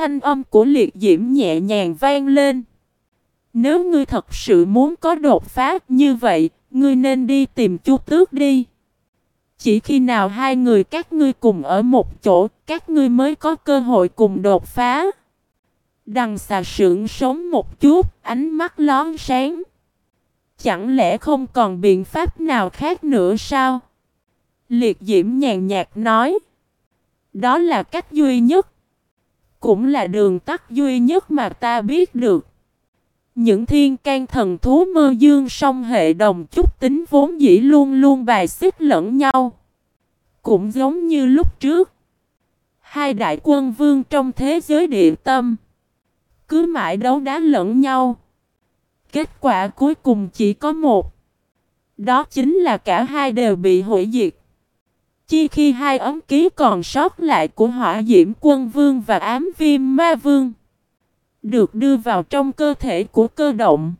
thanh âm của liệt diễm nhẹ nhàng vang lên. Nếu ngươi thật sự muốn có đột phá như vậy, ngươi nên đi tìm chu tước đi. Chỉ khi nào hai người các ngươi cùng ở một chỗ, các ngươi mới có cơ hội cùng đột phá. Đằng xà sưởng sống một chút, ánh mắt lón sáng. Chẳng lẽ không còn biện pháp nào khác nữa sao? Liệt diễm nhàn nhạt nói. Đó là cách duy nhất. Cũng là đường tắt duy nhất mà ta biết được. Những thiên can thần thú mơ dương song hệ đồng chút tính vốn dĩ luôn luôn bài xích lẫn nhau. Cũng giống như lúc trước. Hai đại quân vương trong thế giới địa tâm. Cứ mãi đấu đá lẫn nhau. Kết quả cuối cùng chỉ có một. Đó chính là cả hai đều bị hủy diệt. Chi khi hai ấm ký còn sót lại của hỏa diễm quân vương và ám viêm ma vương. Được đưa vào trong cơ thể của cơ động.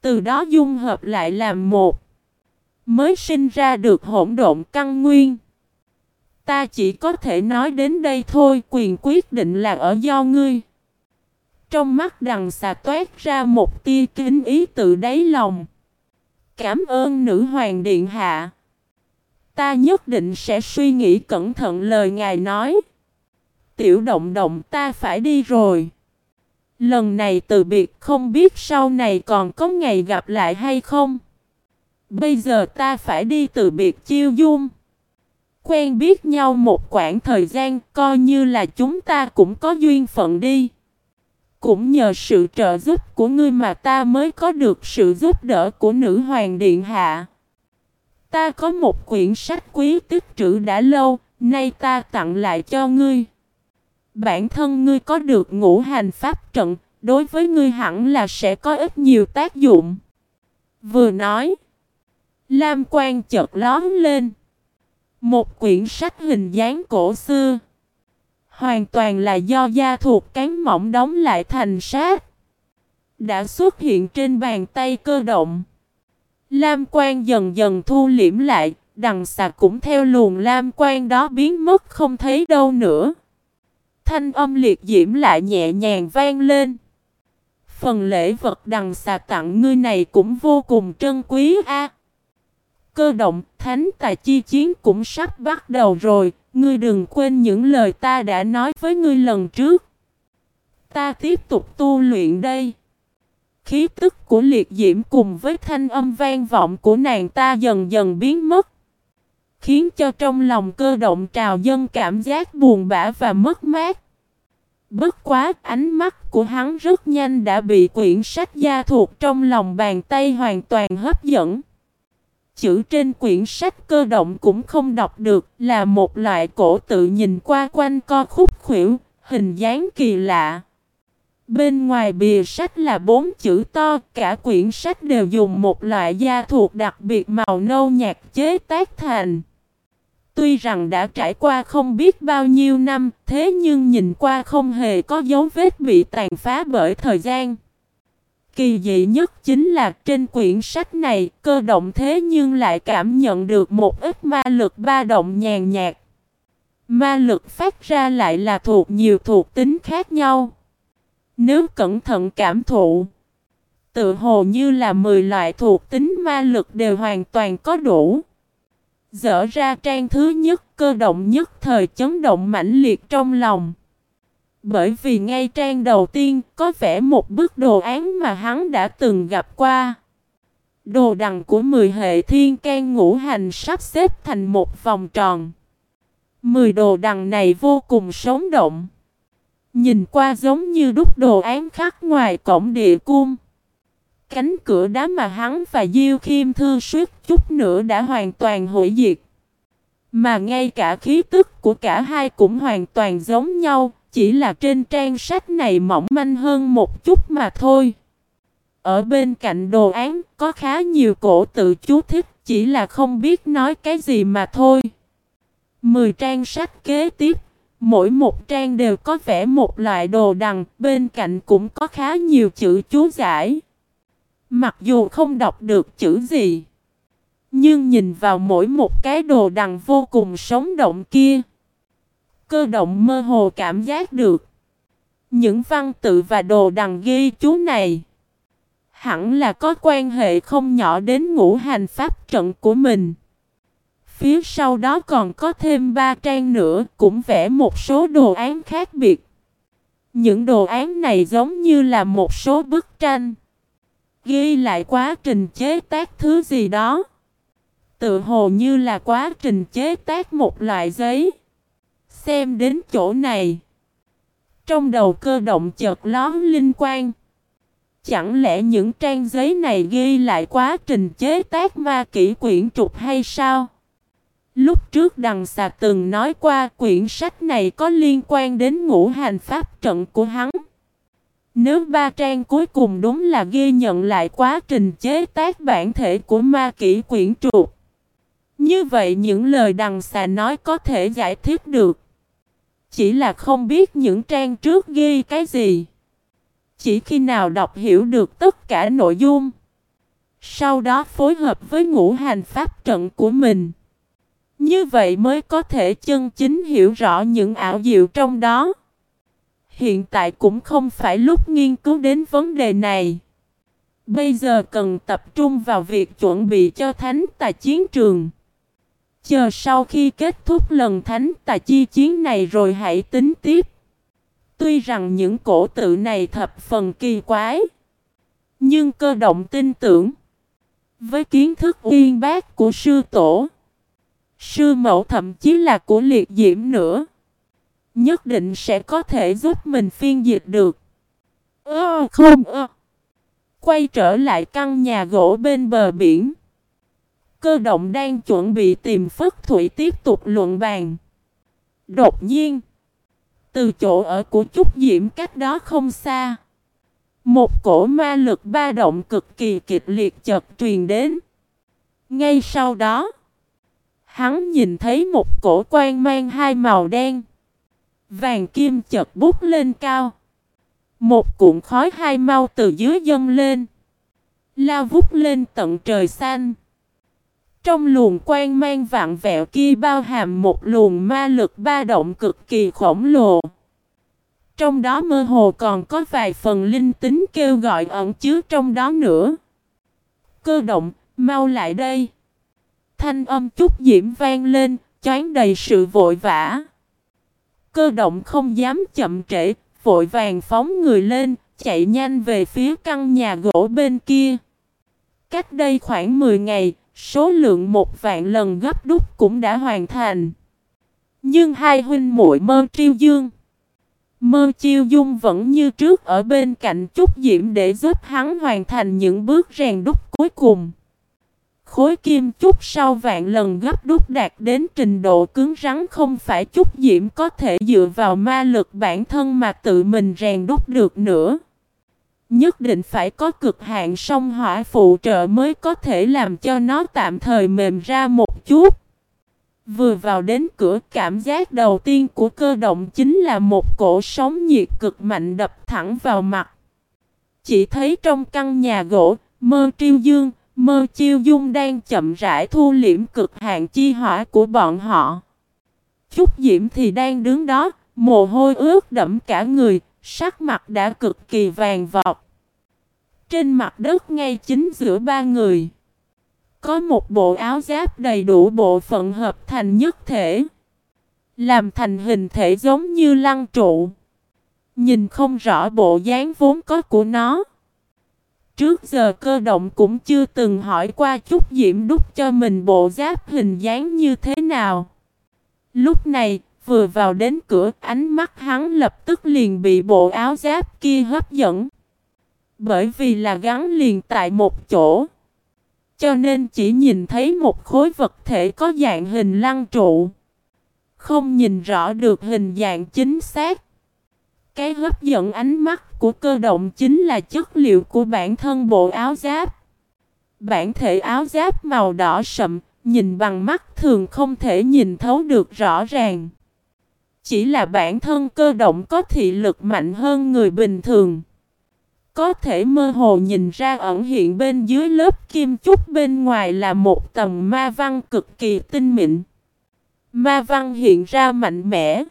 Từ đó dung hợp lại làm một. Mới sinh ra được hỗn độn căn nguyên. Ta chỉ có thể nói đến đây thôi, quyền quyết định là ở do ngươi. Trong mắt đằng xà toát ra một tia kính ý tự đáy lòng. Cảm ơn nữ hoàng điện hạ. Ta nhất định sẽ suy nghĩ cẩn thận lời ngài nói. Tiểu động động, ta phải đi rồi. Lần này từ biệt, không biết sau này còn có ngày gặp lại hay không. Bây giờ ta phải đi từ biệt chiêu dung. Quen biết nhau một quãng thời gian, coi như là chúng ta cũng có duyên phận đi. Cũng nhờ sự trợ giúp của ngươi mà ta mới có được sự giúp đỡ của nữ hoàng điện hạ. Ta có một quyển sách quý tích trữ đã lâu, nay ta tặng lại cho ngươi. Bản thân ngươi có được ngũ hành pháp trận, đối với ngươi hẳn là sẽ có ít nhiều tác dụng. Vừa nói, Lam quan chợt lóm lên. Một quyển sách hình dáng cổ xưa. Hoàn toàn là do da thuộc cán mỏng đóng lại thành sát. Đã xuất hiện trên bàn tay cơ động. Lam quan dần dần thu liễm lại, đằng xà cũng theo luồng lam quan đó biến mất không thấy đâu nữa. Thanh âm liệt diễm lại nhẹ nhàng vang lên. Phần lễ vật đằng xà tặng ngươi này cũng vô cùng trân quý a. Cơ động, thánh tài chi chiến cũng sắp bắt đầu rồi, ngươi đừng quên những lời ta đã nói với ngươi lần trước. Ta tiếp tục tu luyện đây. Khí tức của liệt diễm cùng với thanh âm vang vọng của nàng ta dần dần biến mất. Khiến cho trong lòng cơ động trào dân cảm giác buồn bã và mất mát. Bất quá ánh mắt của hắn rất nhanh đã bị quyển sách gia thuộc trong lòng bàn tay hoàn toàn hấp dẫn. Chữ trên quyển sách cơ động cũng không đọc được là một loại cổ tự nhìn qua quanh co khúc khuỷu, hình dáng kỳ lạ. Bên ngoài bìa sách là bốn chữ to, cả quyển sách đều dùng một loại da thuộc đặc biệt màu nâu nhạt chế tác thành. Tuy rằng đã trải qua không biết bao nhiêu năm, thế nhưng nhìn qua không hề có dấu vết bị tàn phá bởi thời gian. Kỳ dị nhất chính là trên quyển sách này, cơ động thế nhưng lại cảm nhận được một ít ma lực ba động nhàn nhạt. Ma lực phát ra lại là thuộc nhiều thuộc tính khác nhau. Nếu cẩn thận cảm thụ, tự hồ như là 10 loại thuộc tính ma lực đều hoàn toàn có đủ. Dở ra trang thứ nhất cơ động nhất thời chấn động mãnh liệt trong lòng. Bởi vì ngay trang đầu tiên có vẻ một bức đồ án mà hắn đã từng gặp qua. Đồ đằng của 10 hệ thiên can ngũ hành sắp xếp thành một vòng tròn. 10 đồ đằng này vô cùng sống động. Nhìn qua giống như đúc đồ án khắc ngoài cổng địa cung. Cánh cửa đá mà hắn và Diêu Khiêm Thư suýt chút nữa đã hoàn toàn hủy diệt. Mà ngay cả khí tức của cả hai cũng hoàn toàn giống nhau, chỉ là trên trang sách này mỏng manh hơn một chút mà thôi. Ở bên cạnh đồ án có khá nhiều cổ tự chú thích, chỉ là không biết nói cái gì mà thôi. Mười trang sách kế tiếp Mỗi một trang đều có vẽ một loại đồ đằng, bên cạnh cũng có khá nhiều chữ chú giải. Mặc dù không đọc được chữ gì, nhưng nhìn vào mỗi một cái đồ đằng vô cùng sống động kia, cơ động mơ hồ cảm giác được. Những văn tự và đồ đằng ghi chú này hẳn là có quan hệ không nhỏ đến ngũ hành pháp trận của mình. Phía sau đó còn có thêm ba trang nữa, cũng vẽ một số đồ án khác biệt. Những đồ án này giống như là một số bức tranh. Ghi lại quá trình chế tác thứ gì đó. Tự hồ như là quá trình chế tác một loại giấy. Xem đến chỗ này. Trong đầu cơ động chợt lón linh quan. Chẳng lẽ những trang giấy này ghi lại quá trình chế tác ma kỷ quyển trục hay sao? Lúc trước đằng xà từng nói qua quyển sách này có liên quan đến ngũ hành pháp trận của hắn. Nếu ba trang cuối cùng đúng là ghi nhận lại quá trình chế tác bản thể của ma kỷ quyển trục. Như vậy những lời đằng xà nói có thể giải thích được. Chỉ là không biết những trang trước ghi cái gì. Chỉ khi nào đọc hiểu được tất cả nội dung. Sau đó phối hợp với ngũ hành pháp trận của mình. Như vậy mới có thể chân chính hiểu rõ những ảo diệu trong đó. Hiện tại cũng không phải lúc nghiên cứu đến vấn đề này. Bây giờ cần tập trung vào việc chuẩn bị cho thánh tài chiến trường. Chờ sau khi kết thúc lần thánh tài chi chiến này rồi hãy tính tiếp. Tuy rằng những cổ tự này thập phần kỳ quái. Nhưng cơ động tin tưởng. Với kiến thức uyên bác của sư tổ. Sư mẫu thậm chí là của liệt diễm nữa. Nhất định sẽ có thể giúp mình phiên dịch được. Ơ, không ơ. Quay trở lại căn nhà gỗ bên bờ biển. Cơ động đang chuẩn bị tìm Phất Thủy tiếp tục luận bàn. Đột nhiên. Từ chỗ ở của Trúc Diễm cách đó không xa. Một cổ ma lực ba động cực kỳ kịch liệt chợt truyền đến. Ngay sau đó. Hắn nhìn thấy một cổ quan mang hai màu đen. Vàng kim chật bút lên cao. Một cuộn khói hai mau từ dưới dâng lên. Lao vút lên tận trời xanh. Trong luồng quan mang vạn vẹo kia bao hàm một luồng ma lực ba động cực kỳ khổng lồ. Trong đó mơ hồ còn có vài phần linh tính kêu gọi ẩn chứa trong đó nữa. Cơ động, mau lại đây. Thanh âm chút diễm vang lên, choáng đầy sự vội vã. Cơ động không dám chậm trễ, vội vàng phóng người lên, chạy nhanh về phía căn nhà gỗ bên kia. Cách đây khoảng 10 ngày, số lượng một vạn lần gấp đúc cũng đã hoàn thành. Nhưng hai huynh muội mơ triêu dương. Mơ chiêu dung vẫn như trước ở bên cạnh chút diễm để giúp hắn hoàn thành những bước rèn đúc cuối cùng. Khối kim chút sau vạn lần gấp đúc đạt đến trình độ cứng rắn không phải chút diễm có thể dựa vào ma lực bản thân mà tự mình rèn đúc được nữa. Nhất định phải có cực hạn song hỏa phụ trợ mới có thể làm cho nó tạm thời mềm ra một chút. Vừa vào đến cửa cảm giác đầu tiên của cơ động chính là một cổ sóng nhiệt cực mạnh đập thẳng vào mặt. Chỉ thấy trong căn nhà gỗ, mơ triêu dương, Mơ chiêu dung đang chậm rãi thu liễm cực hạn chi hỏa của bọn họ. Trúc Diễm thì đang đứng đó, mồ hôi ướt đẫm cả người, sắc mặt đã cực kỳ vàng vọt. Trên mặt đất ngay chính giữa ba người, có một bộ áo giáp đầy đủ bộ phận hợp thành nhất thể, làm thành hình thể giống như lăng trụ. Nhìn không rõ bộ dáng vốn có của nó. Trước giờ cơ động cũng chưa từng hỏi qua chút diễm đúc cho mình bộ giáp hình dáng như thế nào. Lúc này, vừa vào đến cửa, ánh mắt hắn lập tức liền bị bộ áo giáp kia hấp dẫn. Bởi vì là gắn liền tại một chỗ. Cho nên chỉ nhìn thấy một khối vật thể có dạng hình lăng trụ. Không nhìn rõ được hình dạng chính xác. Cái hấp dẫn ánh mắt của cơ động chính là chất liệu của bản thân bộ áo giáp. Bản thể áo giáp màu đỏ sậm, nhìn bằng mắt thường không thể nhìn thấu được rõ ràng. Chỉ là bản thân cơ động có thị lực mạnh hơn người bình thường. Có thể mơ hồ nhìn ra ẩn hiện bên dưới lớp kim chúc bên ngoài là một tầng ma văn cực kỳ tinh mịn. Ma văn hiện ra mạnh mẽ,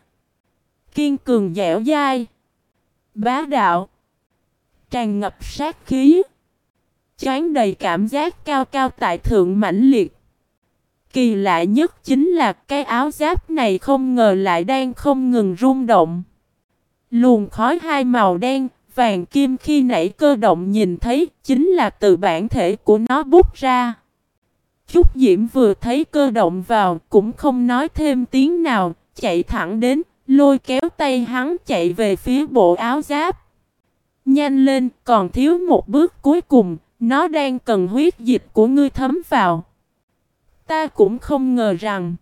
kiên cường dẻo dai. Bá đạo. Tràn ngập sát khí. Chán đầy cảm giác cao cao tại thượng mãnh liệt. Kỳ lạ nhất chính là cái áo giáp này không ngờ lại đang không ngừng rung động. luồn khói hai màu đen, vàng kim khi nãy cơ động nhìn thấy chính là từ bản thể của nó bút ra. Trúc Diễm vừa thấy cơ động vào cũng không nói thêm tiếng nào, chạy thẳng đến, lôi kéo tay hắn chạy về phía bộ áo giáp. Nhanh lên, còn thiếu một bước cuối cùng, nó đang cần huyết dịch của ngươi thấm vào. Ta cũng không ngờ rằng,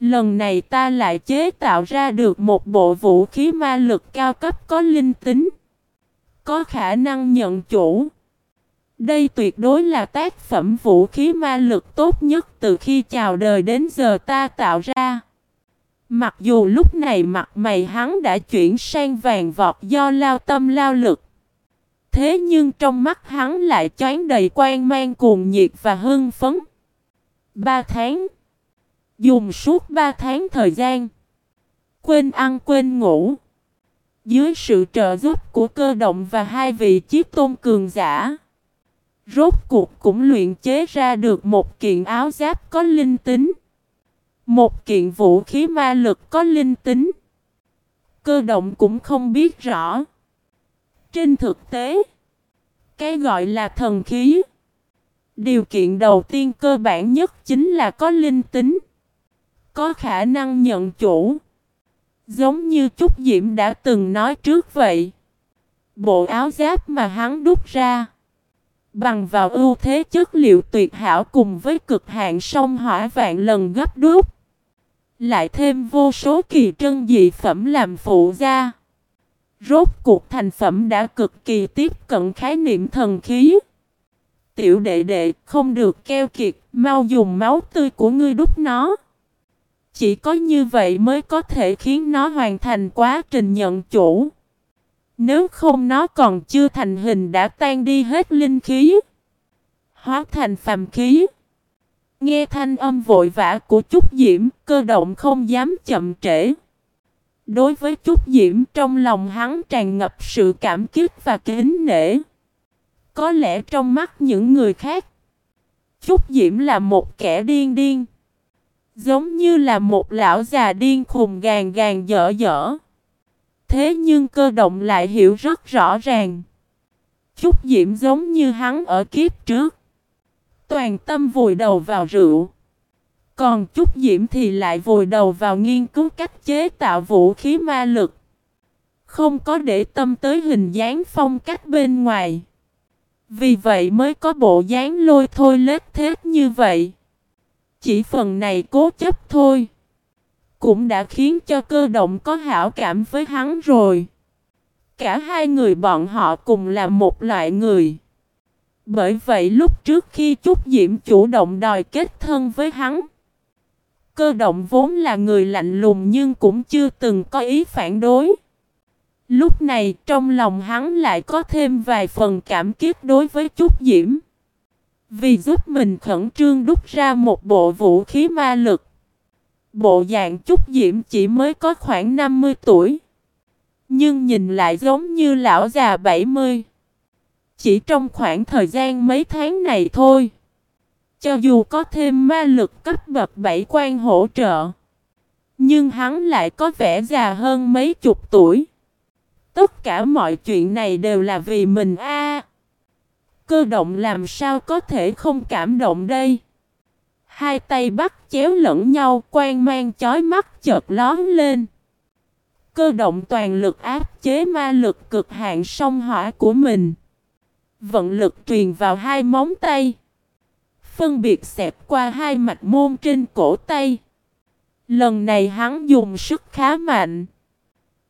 lần này ta lại chế tạo ra được một bộ vũ khí ma lực cao cấp có linh tính, có khả năng nhận chủ. Đây tuyệt đối là tác phẩm vũ khí ma lực tốt nhất từ khi chào đời đến giờ ta tạo ra. Mặc dù lúc này mặt mày hắn đã chuyển sang vàng vọt do lao tâm lao lực. Thế nhưng trong mắt hắn lại choáng đầy quan mang cuồng nhiệt và hưng phấn. Ba tháng. Dùng suốt ba tháng thời gian. Quên ăn quên ngủ. Dưới sự trợ giúp của cơ động và hai vị chiếc tôn cường giả. Rốt cuộc cũng luyện chế ra được một kiện áo giáp có linh tính. Một kiện vũ khí ma lực có linh tính. Cơ động cũng không biết rõ. Trên thực tế, cái gọi là thần khí. Điều kiện đầu tiên cơ bản nhất chính là có linh tính. Có khả năng nhận chủ. Giống như Trúc Diễm đã từng nói trước vậy. Bộ áo giáp mà hắn đúc ra. Bằng vào ưu thế chất liệu tuyệt hảo cùng với cực hạn sông hỏa vạn lần gấp đúc. Lại thêm vô số kỳ trân dị phẩm làm phụ gia. Rốt cuộc thành phẩm đã cực kỳ tiếp cận khái niệm thần khí. Tiểu đệ đệ không được keo kiệt, mau dùng máu tươi của ngươi đúc nó. Chỉ có như vậy mới có thể khiến nó hoàn thành quá trình nhận chủ. Nếu không nó còn chưa thành hình đã tan đi hết linh khí. Hóa thành phàm khí. Nghe thanh âm vội vã của Trúc Diễm, cơ động không dám chậm trễ. Đối với Trúc Diễm trong lòng hắn tràn ngập sự cảm kích và kính nể. Có lẽ trong mắt những người khác, Trúc Diễm là một kẻ điên điên. Giống như là một lão già điên khùng gàn gàn dở dở. Thế nhưng cơ động lại hiểu rất rõ ràng. Trúc Diễm giống như hắn ở kiếp trước. Toàn tâm vùi đầu vào rượu. Còn Trúc Diễm thì lại vùi đầu vào nghiên cứu cách chế tạo vũ khí ma lực. Không có để tâm tới hình dáng phong cách bên ngoài. Vì vậy mới có bộ dáng lôi thôi lết thết như vậy. Chỉ phần này cố chấp thôi. Cũng đã khiến cho cơ động có hảo cảm với hắn rồi. Cả hai người bọn họ cùng là một loại người. Bởi vậy lúc trước khi Trúc Diễm chủ động đòi kết thân với hắn. Cơ động vốn là người lạnh lùng nhưng cũng chưa từng có ý phản đối. Lúc này trong lòng hắn lại có thêm vài phần cảm kiếp đối với Trúc Diễm. Vì giúp mình khẩn trương đúc ra một bộ vũ khí ma lực. Bộ dạng Trúc Diễm chỉ mới có khoảng 50 tuổi. Nhưng nhìn lại giống như lão già 70. Chỉ trong khoảng thời gian mấy tháng này thôi. Cho dù có thêm ma lực cấp bậc bảy quan hỗ trợ. Nhưng hắn lại có vẻ già hơn mấy chục tuổi. Tất cả mọi chuyện này đều là vì mình a. cơ động làm sao có thể không cảm động đây? Hai tay bắt chéo lẫn nhau, quan mang chói mắt chợt lón lên. Cơ động toàn lực áp chế ma lực cực hạn sông hỏa của mình. Vận lực truyền vào hai móng tay. Phân biệt xẹp qua hai mạch môn trên cổ tay. Lần này hắn dùng sức khá mạnh.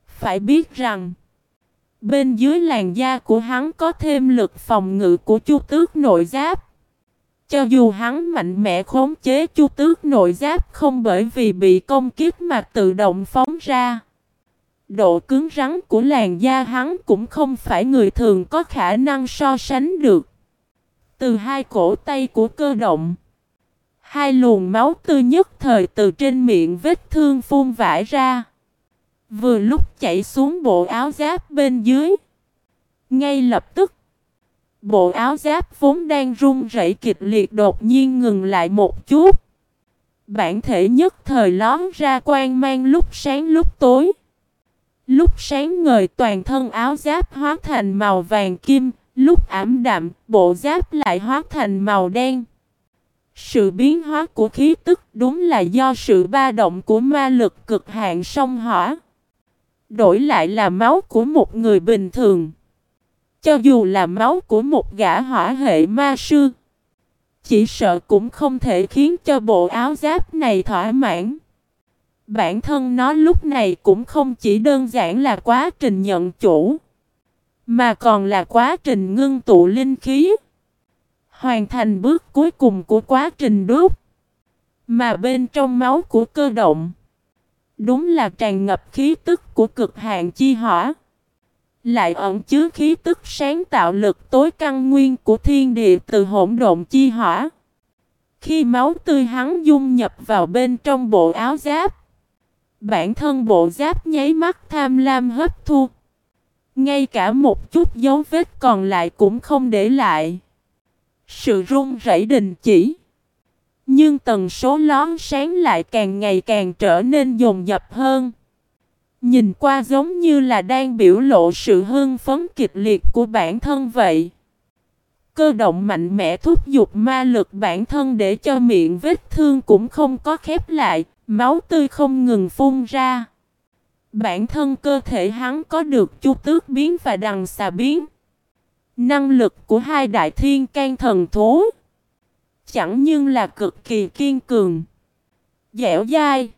Phải biết rằng, bên dưới làn da của hắn có thêm lực phòng ngự của chu tước nội giáp. Cho dù hắn mạnh mẽ khống chế chu tước nội giáp không bởi vì bị công kích mà tự động phóng ra. Độ cứng rắn của làn da hắn cũng không phải người thường có khả năng so sánh được. Từ hai cổ tay của cơ động, hai luồng máu tươi nhất thời từ trên miệng vết thương phun vải ra. Vừa lúc chảy xuống bộ áo giáp bên dưới. Ngay lập tức, bộ áo giáp vốn đang run rẩy kịch liệt đột nhiên ngừng lại một chút. Bản thể nhất thời lón ra quang mang lúc sáng lúc tối. Lúc sáng ngời toàn thân áo giáp hóa thành màu vàng kim, lúc ảm đạm, bộ giáp lại hóa thành màu đen. Sự biến hóa của khí tức đúng là do sự ba động của ma lực cực hạn sông hỏa. Đổi lại là máu của một người bình thường. Cho dù là máu của một gã hỏa hệ ma sư. Chỉ sợ cũng không thể khiến cho bộ áo giáp này thỏa mãn. Bản thân nó lúc này cũng không chỉ đơn giản là quá trình nhận chủ. Mà còn là quá trình ngưng tụ linh khí. Hoàn thành bước cuối cùng của quá trình đốt. Mà bên trong máu của cơ động. Đúng là tràn ngập khí tức của cực hạn chi hỏa. Lại ẩn chứa khí tức sáng tạo lực tối căn nguyên của thiên địa từ hỗn độn chi hỏa. Khi máu tươi hắn dung nhập vào bên trong bộ áo giáp. Bản thân bộ giáp nháy mắt tham lam hấp thu. Ngay cả một chút dấu vết còn lại cũng không để lại. Sự run rẩy đình chỉ. Nhưng tần số lón sáng lại càng ngày càng trở nên dồn dập hơn. Nhìn qua giống như là đang biểu lộ sự hưng phấn kịch liệt của bản thân vậy. Cơ động mạnh mẽ thúc giục ma lực bản thân để cho miệng vết thương cũng không có khép lại, máu tươi không ngừng phun ra. Bản thân cơ thể hắn có được chu tước biến và đằng xà biến. Năng lực của hai đại thiên can thần thú chẳng nhưng là cực kỳ kiên cường, dẻo dai.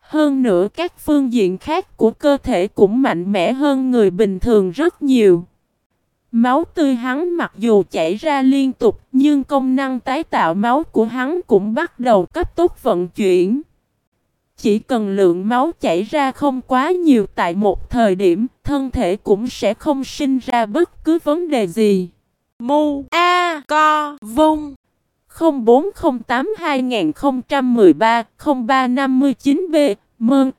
Hơn nữa các phương diện khác của cơ thể cũng mạnh mẽ hơn người bình thường rất nhiều. Máu tươi hắn mặc dù chảy ra liên tục nhưng công năng tái tạo máu của hắn cũng bắt đầu cấp tốc vận chuyển. Chỉ cần lượng máu chảy ra không quá nhiều tại một thời điểm, thân thể cũng sẽ không sinh ra bất cứ vấn đề gì. Mu A Co Vung. 0408-2013-0359B Mơn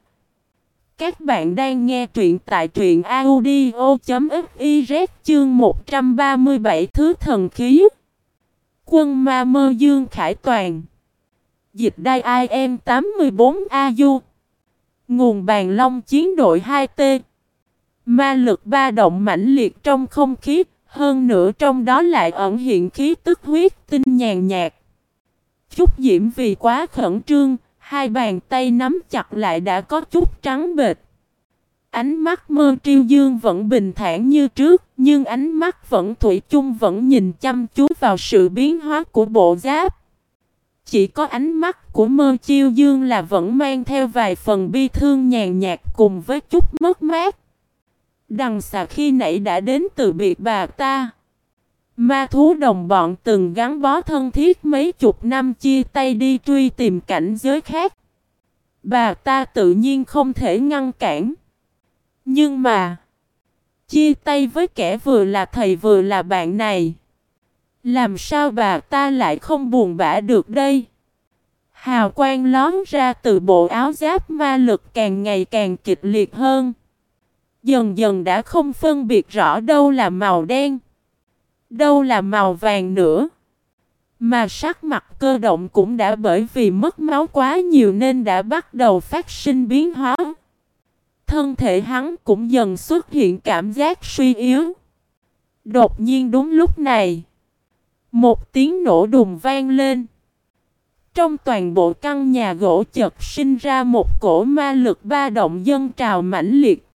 Các bạn đang nghe truyện tại truyện audio.fiz chương 137 Thứ Thần Khí. Quân Ma Mơ Dương Khải Toàn. Dịch đai IM 84AU Nguồn bàn long chiến đội 2T Ma lực ba động mãnh liệt trong không khí hơn nữa trong đó lại ẩn hiện khí tức huyết tinh nhàn nhạt. Chút diễm vì quá khẩn trương, hai bàn tay nắm chặt lại đã có chút trắng bệt. Ánh mắt mơ triêu dương vẫn bình thản như trước, nhưng ánh mắt vẫn thủy chung vẫn nhìn chăm chú vào sự biến hóa của bộ giáp. Chỉ có ánh mắt của mơ chiêu dương là vẫn mang theo vài phần bi thương nhàn nhạt cùng với chút mất mát. Đằng xà khi nãy đã đến từ biệt bà ta. Ma thú đồng bọn từng gắn bó thân thiết mấy chục năm chia tay đi truy tìm cảnh giới khác. Bà ta tự nhiên không thể ngăn cản. Nhưng mà, chia tay với kẻ vừa là thầy vừa là bạn này. Làm sao bà ta lại không buồn bã được đây? Hào quang lón ra từ bộ áo giáp ma lực càng ngày càng kịch liệt hơn. Dần dần đã không phân biệt rõ đâu là màu đen, đâu là màu vàng nữa. Mà sắc mặt cơ động cũng đã bởi vì mất máu quá nhiều nên đã bắt đầu phát sinh biến hóa. Thân thể hắn cũng dần xuất hiện cảm giác suy yếu. Đột nhiên đúng lúc này, một tiếng nổ đùng vang lên. Trong toàn bộ căn nhà gỗ chật sinh ra một cổ ma lực ba động dân trào mãnh liệt.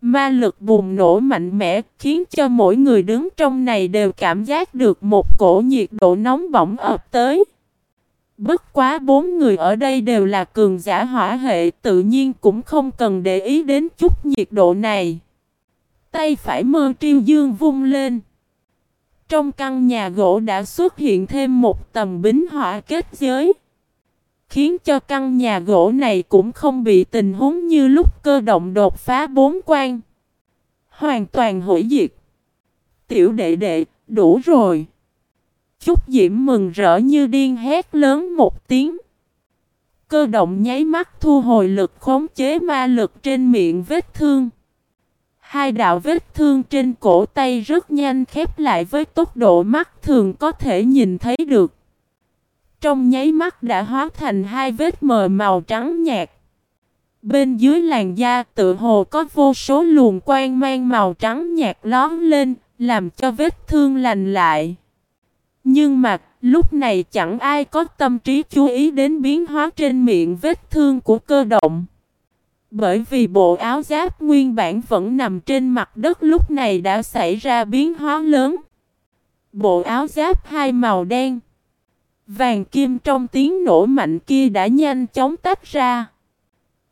Ma lực bùng nổ mạnh mẽ, khiến cho mỗi người đứng trong này đều cảm giác được một cổ nhiệt độ nóng bỏng ập tới. Bất quá bốn người ở đây đều là cường giả hỏa hệ, tự nhiên cũng không cần để ý đến chút nhiệt độ này. Tay phải mơ triêu dương vung lên. Trong căn nhà gỗ đã xuất hiện thêm một tầm bính hỏa kết giới khiến cho căn nhà gỗ này cũng không bị tình huống như lúc cơ động đột phá bốn quan. Hoàn toàn hủy diệt. Tiểu đệ đệ, đủ rồi. Chúc Diễm mừng rỡ như điên hét lớn một tiếng. Cơ động nháy mắt thu hồi lực khống chế ma lực trên miệng vết thương. Hai đạo vết thương trên cổ tay rất nhanh khép lại với tốc độ mắt thường có thể nhìn thấy được. Trong nháy mắt đã hóa thành hai vết mờ màu trắng nhạt. Bên dưới làn da tự hồ có vô số luồng quang mang màu trắng nhạt lón lên, làm cho vết thương lành lại. Nhưng mà, lúc này chẳng ai có tâm trí chú ý đến biến hóa trên miệng vết thương của cơ động. Bởi vì bộ áo giáp nguyên bản vẫn nằm trên mặt đất lúc này đã xảy ra biến hóa lớn. Bộ áo giáp hai màu đen, vàng kim trong tiếng nổ mạnh kia đã nhanh chóng tách ra.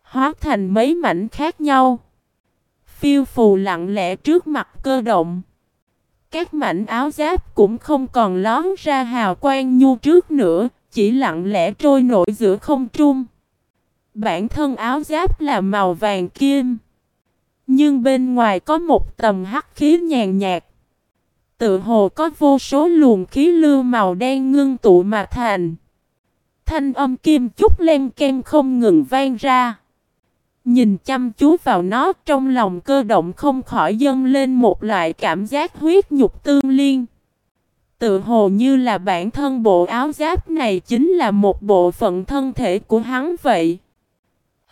Hóa thành mấy mảnh khác nhau. Phiêu phù lặng lẽ trước mặt cơ động. Các mảnh áo giáp cũng không còn lón ra hào quang nhu trước nữa, chỉ lặng lẽ trôi nổi giữa không trung. Bản thân áo giáp là màu vàng kim. Nhưng bên ngoài có một tầm hắc khí nhàn nhạt. Tự hồ có vô số luồng khí lưu màu đen ngưng tụ mà thành. Thanh âm kim chút len kem không ngừng vang ra. Nhìn chăm chú vào nó, trong lòng cơ động không khỏi dâng lên một loại cảm giác huyết nhục tương liên. Tự hồ như là bản thân bộ áo giáp này chính là một bộ phận thân thể của hắn vậy.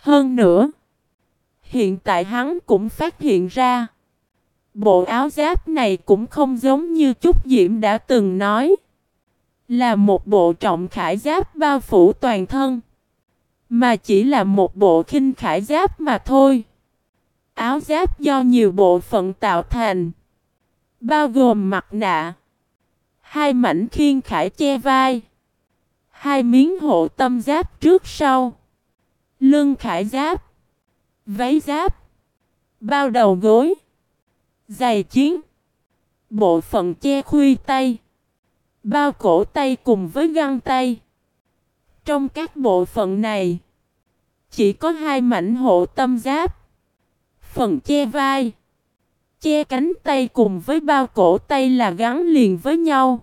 Hơn nữa, hiện tại hắn cũng phát hiện ra, bộ áo giáp này cũng không giống như Trúc Diễm đã từng nói, là một bộ trọng khải giáp bao phủ toàn thân. Mà chỉ là một bộ khinh khải giáp mà thôi. Áo giáp do nhiều bộ phận tạo thành. Bao gồm mặt nạ. Hai mảnh khiên khải che vai. Hai miếng hộ tâm giáp trước sau. Lưng khải giáp. Váy giáp. Bao đầu gối. Giày chiến. Bộ phận che khuy tay. Bao cổ tay cùng với găng tay. Trong các bộ phận này, chỉ có hai mảnh hộ tâm giáp, phần che vai, che cánh tay cùng với bao cổ tay là gắn liền với nhau.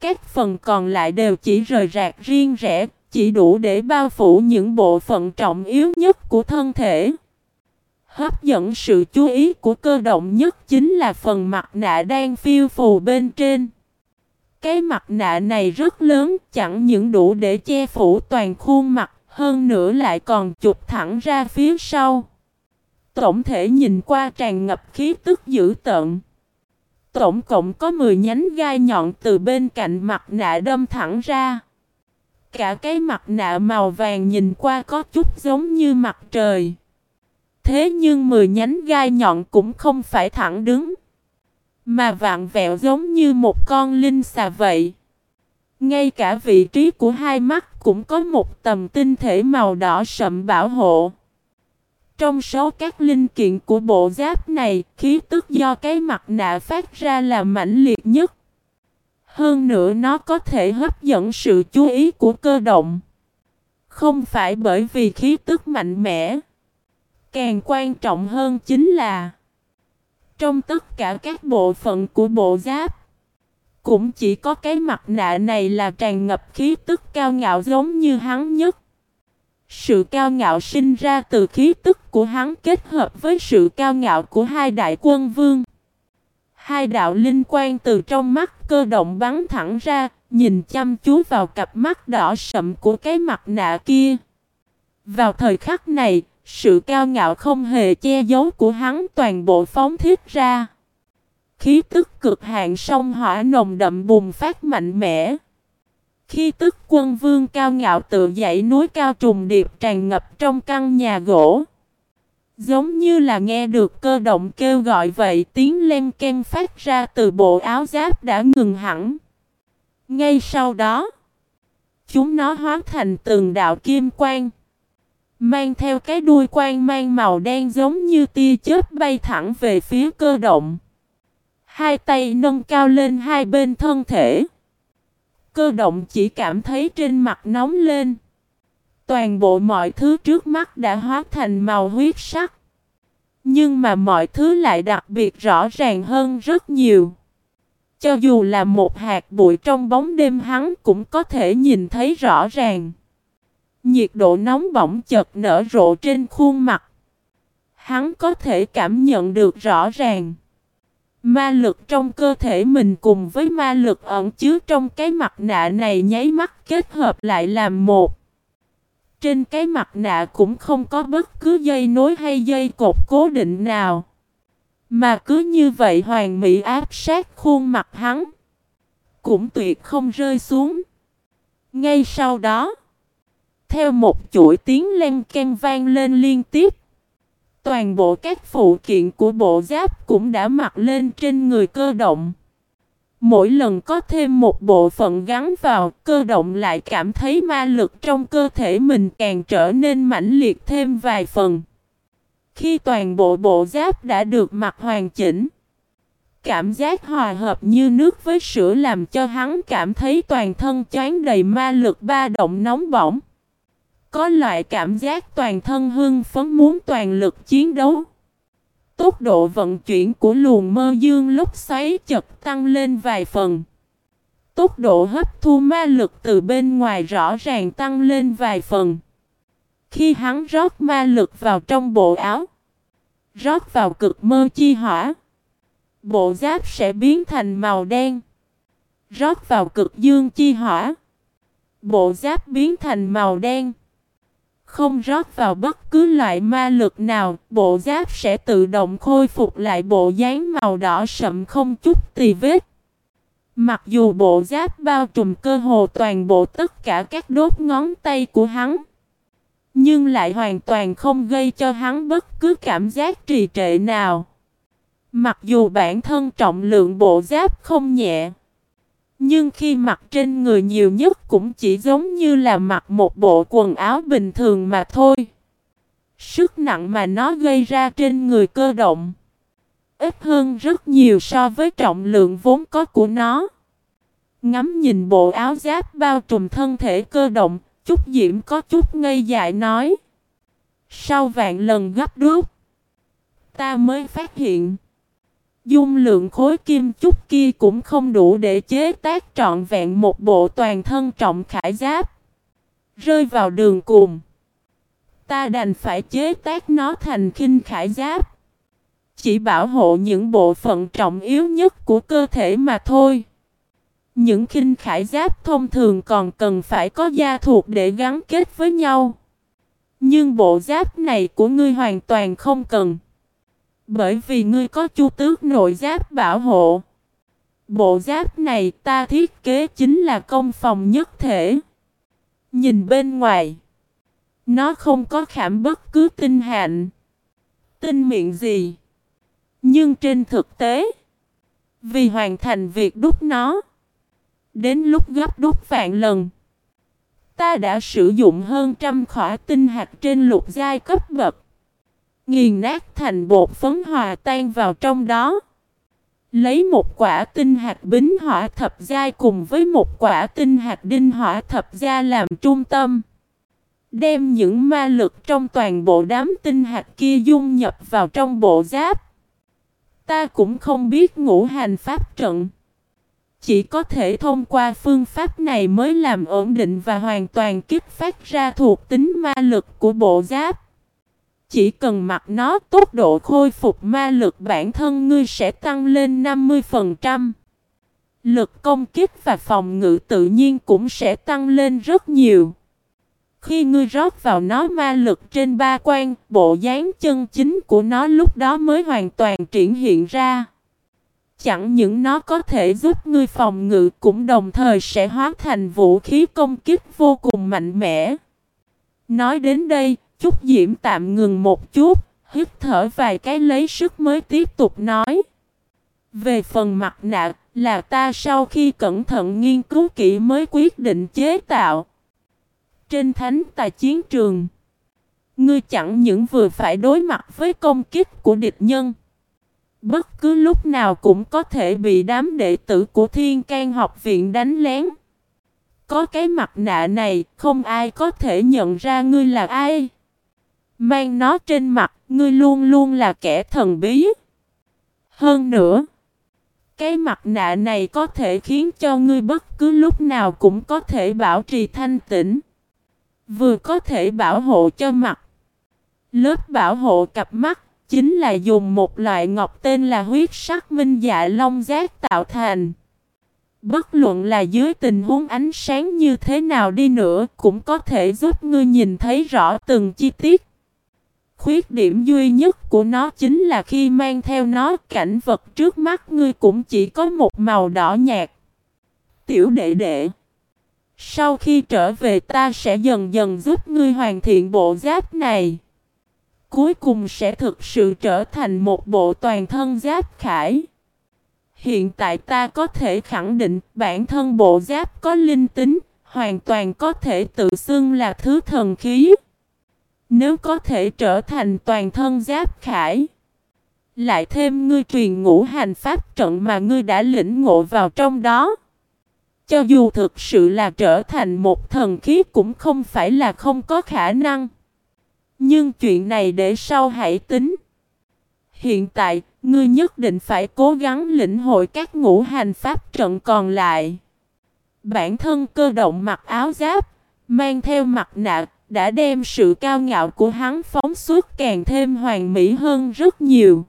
Các phần còn lại đều chỉ rời rạc riêng rẽ, chỉ đủ để bao phủ những bộ phận trọng yếu nhất của thân thể. Hấp dẫn sự chú ý của cơ động nhất chính là phần mặt nạ đang phiêu phù bên trên. Cái mặt nạ này rất lớn, chẳng những đủ để che phủ toàn khuôn mặt, hơn nữa lại còn chụp thẳng ra phía sau. Tổng thể nhìn qua tràn ngập khí tức dữ tợn. Tổng cộng có 10 nhánh gai nhọn từ bên cạnh mặt nạ đâm thẳng ra. Cả cái mặt nạ màu vàng nhìn qua có chút giống như mặt trời. Thế nhưng 10 nhánh gai nhọn cũng không phải thẳng đứng. Mà vạn vẹo giống như một con linh xà vậy. Ngay cả vị trí của hai mắt cũng có một tầm tinh thể màu đỏ sậm bảo hộ. Trong số các linh kiện của bộ giáp này, khí tức do cái mặt nạ phát ra là mãnh liệt nhất. Hơn nữa nó có thể hấp dẫn sự chú ý của cơ động. Không phải bởi vì khí tức mạnh mẽ. Càng quan trọng hơn chính là trong tất cả các bộ phận của bộ giáp, cũng chỉ có cái mặt nạ này là tràn ngập khí tức cao ngạo giống như hắn nhất. Sự cao ngạo sinh ra từ khí tức của hắn kết hợp với sự cao ngạo của hai đại quân vương. Hai đạo linh quan từ trong mắt cơ động bắn thẳng ra, nhìn chăm chú vào cặp mắt đỏ sậm của cái mặt nạ kia. Vào thời khắc này, sự cao ngạo không hề che giấu của hắn toàn bộ phóng thiết ra. Khí tức cực hạn sông hỏa nồng đậm bùng phát mạnh mẽ. Khi tức quân vương cao ngạo tự dãy núi cao trùng điệp tràn ngập trong căn nhà gỗ. Giống như là nghe được cơ động kêu gọi vậy tiếng len ken phát ra từ bộ áo giáp đã ngừng hẳn. Ngay sau đó, chúng nó hóa thành từng đạo kim quang. Mang theo cái đuôi quang mang màu đen giống như tia chớp bay thẳng về phía cơ động. Hai tay nâng cao lên hai bên thân thể. Cơ động chỉ cảm thấy trên mặt nóng lên. Toàn bộ mọi thứ trước mắt đã hóa thành màu huyết sắc. Nhưng mà mọi thứ lại đặc biệt rõ ràng hơn rất nhiều. Cho dù là một hạt bụi trong bóng đêm hắn cũng có thể nhìn thấy rõ ràng. Nhiệt độ nóng bỏng chợt nở rộ trên khuôn mặt. Hắn có thể cảm nhận được rõ ràng. Ma lực trong cơ thể mình cùng với ma lực ẩn chứa trong cái mặt nạ này nháy mắt kết hợp lại làm một. Trên cái mặt nạ cũng không có bất cứ dây nối hay dây cột cố định nào. Mà cứ như vậy hoàng mỹ áp sát khuôn mặt hắn. Cũng tuyệt không rơi xuống. Ngay sau đó. Theo một chuỗi tiếng len ken vang lên liên tiếp. Toàn bộ các phụ kiện của bộ giáp cũng đã mặc lên trên người cơ động. Mỗi lần có thêm một bộ phận gắn vào, cơ động lại cảm thấy ma lực trong cơ thể mình càng trở nên mãnh liệt thêm vài phần. Khi toàn bộ bộ giáp đã được mặc hoàn chỉnh, cảm giác hòa hợp như nước với sữa làm cho hắn cảm thấy toàn thân choáng đầy ma lực ba động nóng bỏng. Có loại cảm giác toàn thân hưng phấn muốn toàn lực chiến đấu. Tốc độ vận chuyển của luồng mơ dương lúc xoáy chật tăng lên vài phần. Tốc độ hấp thu ma lực từ bên ngoài rõ ràng tăng lên vài phần. Khi hắn rót ma lực vào trong bộ áo, rót vào cực mơ chi hỏa, bộ giáp sẽ biến thành màu đen. Rót vào cực dương chi hỏa, bộ giáp biến thành màu đen. Không rót vào bất cứ loại ma lực nào, bộ giáp sẽ tự động khôi phục lại bộ dáng màu đỏ sậm không chút tì vết. Mặc dù bộ giáp bao trùm cơ hồ toàn bộ tất cả các đốt ngón tay của hắn, nhưng lại hoàn toàn không gây cho hắn bất cứ cảm giác trì trệ nào. Mặc dù bản thân trọng lượng bộ giáp không nhẹ, nhưng khi mặc trên người nhiều nhất cũng chỉ giống như là mặc một bộ quần áo bình thường mà thôi. Sức nặng mà nó gây ra trên người cơ động ít hơn rất nhiều so với trọng lượng vốn có của nó. Ngắm nhìn bộ áo giáp bao trùm thân thể cơ động, chút Diễm có chút ngây dại nói. Sau vạn lần gấp rút, ta mới phát hiện. Dung lượng khối kim chút kia cũng không đủ để chế tác trọn vẹn một bộ toàn thân trọng khải giáp. Rơi vào đường cùng. Ta đành phải chế tác nó thành khinh khải giáp. Chỉ bảo hộ những bộ phận trọng yếu nhất của cơ thể mà thôi. Những khinh khải giáp thông thường còn cần phải có da thuộc để gắn kết với nhau. Nhưng bộ giáp này của ngươi hoàn toàn không cần. Bởi vì ngươi có chu tước nội giáp bảo hộ. Bộ giáp này ta thiết kế chính là công phòng nhất thể. Nhìn bên ngoài. Nó không có khảm bất cứ tinh hạnh. Tinh miệng gì. Nhưng trên thực tế. Vì hoàn thành việc đúc nó. Đến lúc gấp đúc vạn lần. Ta đã sử dụng hơn trăm khỏa tinh hạt trên lục giai cấp bậc. Nghiền nát thành bột phấn hòa tan vào trong đó. Lấy một quả tinh hạt bính hỏa thập giai cùng với một quả tinh hạt đinh hỏa thập gia làm trung tâm. Đem những ma lực trong toàn bộ đám tinh hạt kia dung nhập vào trong bộ giáp. Ta cũng không biết ngũ hành pháp trận. Chỉ có thể thông qua phương pháp này mới làm ổn định và hoàn toàn kích phát ra thuộc tính ma lực của bộ giáp. Chỉ cần mặc nó tốc độ khôi phục ma lực bản thân ngươi sẽ tăng lên 50%. Lực công kích và phòng ngự tự nhiên cũng sẽ tăng lên rất nhiều. Khi ngươi rót vào nó ma lực trên ba quan, bộ dáng chân chính của nó lúc đó mới hoàn toàn triển hiện ra. Chẳng những nó có thể giúp ngươi phòng ngự cũng đồng thời sẽ hóa thành vũ khí công kích vô cùng mạnh mẽ. Nói đến đây, Trúc Diễm tạm ngừng một chút, hít thở vài cái lấy sức mới tiếp tục nói. Về phần mặt nạ, là ta sau khi cẩn thận nghiên cứu kỹ mới quyết định chế tạo. Trên thánh tài chiến trường, ngươi chẳng những vừa phải đối mặt với công kích của địch nhân, bất cứ lúc nào cũng có thể bị đám đệ tử của Thiên can học viện đánh lén. Có cái mặt nạ này, không ai có thể nhận ra ngươi là ai. Mang nó trên mặt, ngươi luôn luôn là kẻ thần bí. Hơn nữa, cái mặt nạ này có thể khiến cho ngươi bất cứ lúc nào cũng có thể bảo trì thanh tĩnh. vừa có thể bảo hộ cho mặt. Lớp bảo hộ cặp mắt chính là dùng một loại ngọc tên là huyết sắc minh dạ long giác tạo thành. Bất luận là dưới tình huống ánh sáng như thế nào đi nữa cũng có thể giúp ngươi nhìn thấy rõ từng chi tiết. Khuyết điểm duy nhất của nó chính là khi mang theo nó cảnh vật trước mắt ngươi cũng chỉ có một màu đỏ nhạt. Tiểu đệ đệ Sau khi trở về ta sẽ dần dần giúp ngươi hoàn thiện bộ giáp này. Cuối cùng sẽ thực sự trở thành một bộ toàn thân giáp khải. Hiện tại ta có thể khẳng định bản thân bộ giáp có linh tính, hoàn toàn có thể tự xưng là thứ thần khí. Nếu có thể trở thành toàn thân giáp khải, lại thêm ngươi truyền ngũ hành pháp trận mà ngươi đã lĩnh ngộ vào trong đó. Cho dù thực sự là trở thành một thần khí cũng không phải là không có khả năng. Nhưng chuyện này để sau hãy tính. Hiện tại, ngươi nhất định phải cố gắng lĩnh hội các ngũ hành pháp trận còn lại. Bản thân cơ động mặc áo giáp, mang theo mặt nạ, đã đem sự cao ngạo của hắn phóng suốt càng thêm hoàn mỹ hơn rất nhiều.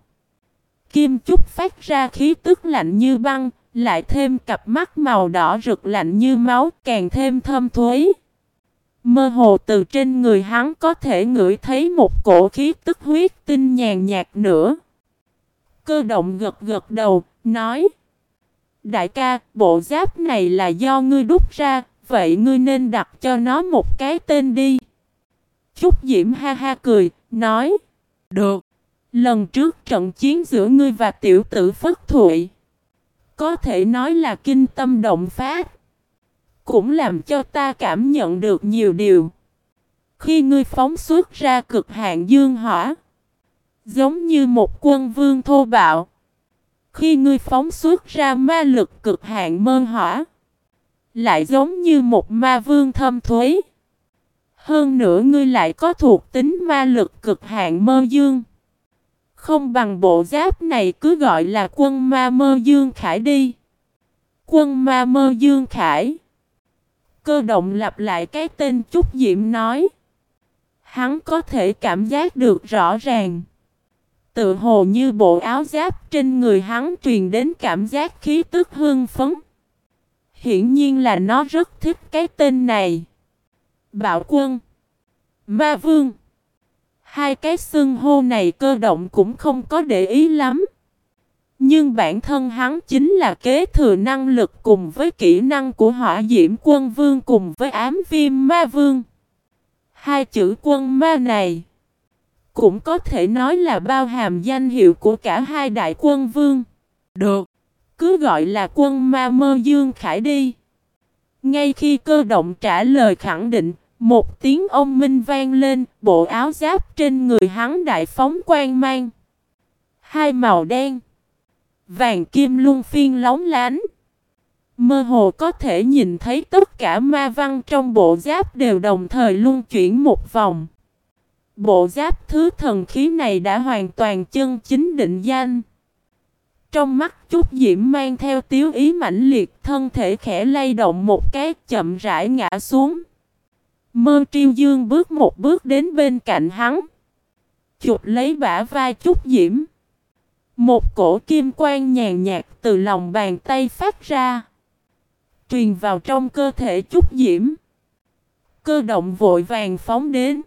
Kim trúc phát ra khí tức lạnh như băng, lại thêm cặp mắt màu đỏ rực lạnh như máu, càng thêm thâm thuế. Mơ hồ từ trên người hắn có thể ngửi thấy một cổ khí tức huyết tinh nhàn nhạt nữa. Cơ động gật gật đầu, nói Đại ca, bộ giáp này là do ngươi đúc ra, vậy ngươi nên đặt cho nó một cái tên đi. Trúc Diễm ha ha cười, nói Được, lần trước trận chiến giữa ngươi và tiểu tử Phất Thụy Có thể nói là kinh tâm động phát Cũng làm cho ta cảm nhận được nhiều điều. Khi ngươi phóng xuất ra cực hạn dương hỏa Giống như một quân vương thô bạo Khi ngươi phóng xuất ra ma lực cực hạn mơ hỏa Lại giống như một ma vương thâm thuế hơn nữa ngươi lại có thuộc tính ma lực cực hạn mơ dương. Không bằng bộ giáp này cứ gọi là quân ma mơ dương khải đi. Quân ma mơ dương khải. Cơ động lặp lại cái tên Trúc Diệm nói. Hắn có thể cảm giác được rõ ràng. Tự hồ như bộ áo giáp trên người hắn truyền đến cảm giác khí tức hương phấn. Hiển nhiên là nó rất thích cái tên này. Bạo quân. Ma vương. Hai cái xưng hô này cơ động cũng không có để ý lắm. Nhưng bản thân hắn chính là kế thừa năng lực cùng với kỹ năng của hỏa diễm quân vương cùng với ám viêm ma vương. Hai chữ quân ma này cũng có thể nói là bao hàm danh hiệu của cả hai đại quân vương. Được, cứ gọi là quân ma mơ dương khải đi. Ngay khi cơ động trả lời khẳng định, một tiếng ông minh vang lên, bộ áo giáp trên người hắn đại phóng quang mang. Hai màu đen, vàng kim luân phiên lóng lánh. Mơ hồ có thể nhìn thấy tất cả ma văn trong bộ giáp đều đồng thời luân chuyển một vòng. Bộ giáp thứ thần khí này đã hoàn toàn chân chính định danh. Trong mắt chút diễm mang theo tiếu ý mãnh liệt thân thể khẽ lay động một cái chậm rãi ngã xuống. Mơ triêu dương bước một bước đến bên cạnh hắn. Chụp lấy bả vai chút diễm. Một cổ kim quang nhàn nhạt từ lòng bàn tay phát ra. Truyền vào trong cơ thể chút diễm. Cơ động vội vàng phóng đến.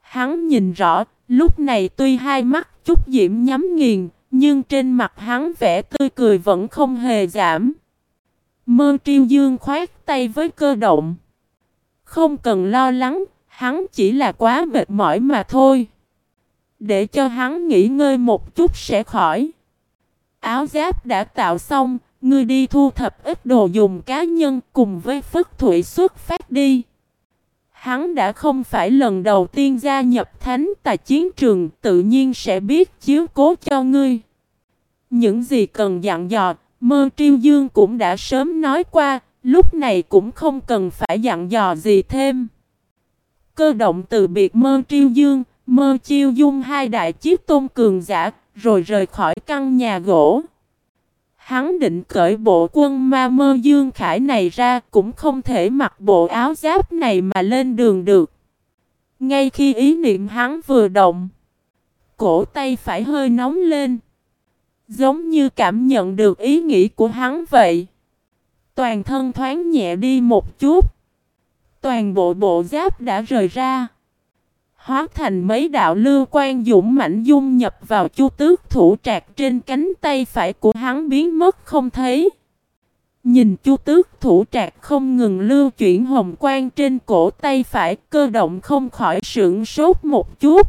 Hắn nhìn rõ, lúc này tuy hai mắt chút diễm nhắm nghiền, nhưng trên mặt hắn vẻ tươi cười vẫn không hề giảm. Mơ triêu dương khoát tay với cơ động. Không cần lo lắng, hắn chỉ là quá mệt mỏi mà thôi. Để cho hắn nghỉ ngơi một chút sẽ khỏi. Áo giáp đã tạo xong, ngươi đi thu thập ít đồ dùng cá nhân cùng với Phất Thụy xuất phát đi. Hắn đã không phải lần đầu tiên gia nhập thánh tài chiến trường, tự nhiên sẽ biết chiếu cố cho ngươi. Những gì cần dặn dò, mơ triêu dương cũng đã sớm nói qua, Lúc này cũng không cần phải dặn dò gì thêm. Cơ động từ biệt mơ triêu dương, mơ chiêu dung hai đại chiếc tôn cường giả, rồi rời khỏi căn nhà gỗ. Hắn định cởi bộ quân ma mơ dương khải này ra cũng không thể mặc bộ áo giáp này mà lên đường được. Ngay khi ý niệm hắn vừa động, cổ tay phải hơi nóng lên. Giống như cảm nhận được ý nghĩ của hắn vậy. Toàn thân thoáng nhẹ đi một chút. Toàn bộ bộ giáp đã rời ra. Hóa thành mấy đạo lưu quan dũng mãnh dung nhập vào chu tước thủ trạc trên cánh tay phải của hắn biến mất không thấy. Nhìn chu tước thủ trạc không ngừng lưu chuyển hồng quang trên cổ tay phải cơ động không khỏi sưởng sốt một chút.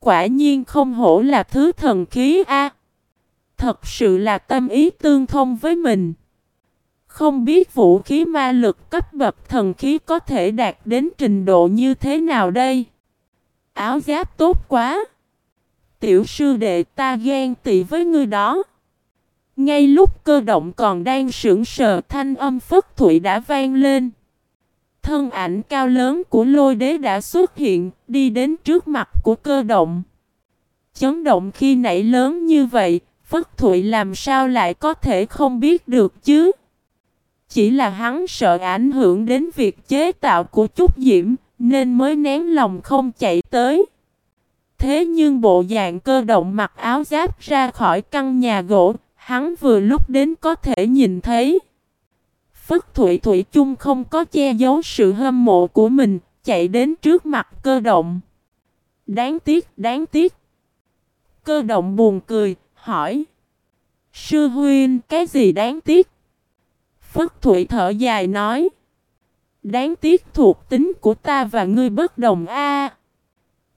Quả nhiên không hổ là thứ thần khí A. Thật sự là tâm ý tương thông với mình. Không biết vũ khí ma lực cấp bậc thần khí có thể đạt đến trình độ như thế nào đây? Áo giáp tốt quá! Tiểu sư đệ ta ghen tị với ngươi đó. Ngay lúc cơ động còn đang sững sờ thanh âm phất thụy đã vang lên. Thân ảnh cao lớn của lôi đế đã xuất hiện, đi đến trước mặt của cơ động. Chấn động khi nảy lớn như vậy, Phất Thụy làm sao lại có thể không biết được chứ? Chỉ là hắn sợ ảnh hưởng đến việc chế tạo của Trúc Diễm, nên mới nén lòng không chạy tới. Thế nhưng bộ dạng cơ động mặc áo giáp ra khỏi căn nhà gỗ, hắn vừa lúc đến có thể nhìn thấy. Phất Thụy Thủy chung không có che giấu sự hâm mộ của mình, chạy đến trước mặt cơ động. Đáng tiếc, đáng tiếc. Cơ động buồn cười, hỏi. Sư huynh, cái gì đáng tiếc? Phất Thụy thở dài nói. Đáng tiếc thuộc tính của ta và ngươi bất đồng a.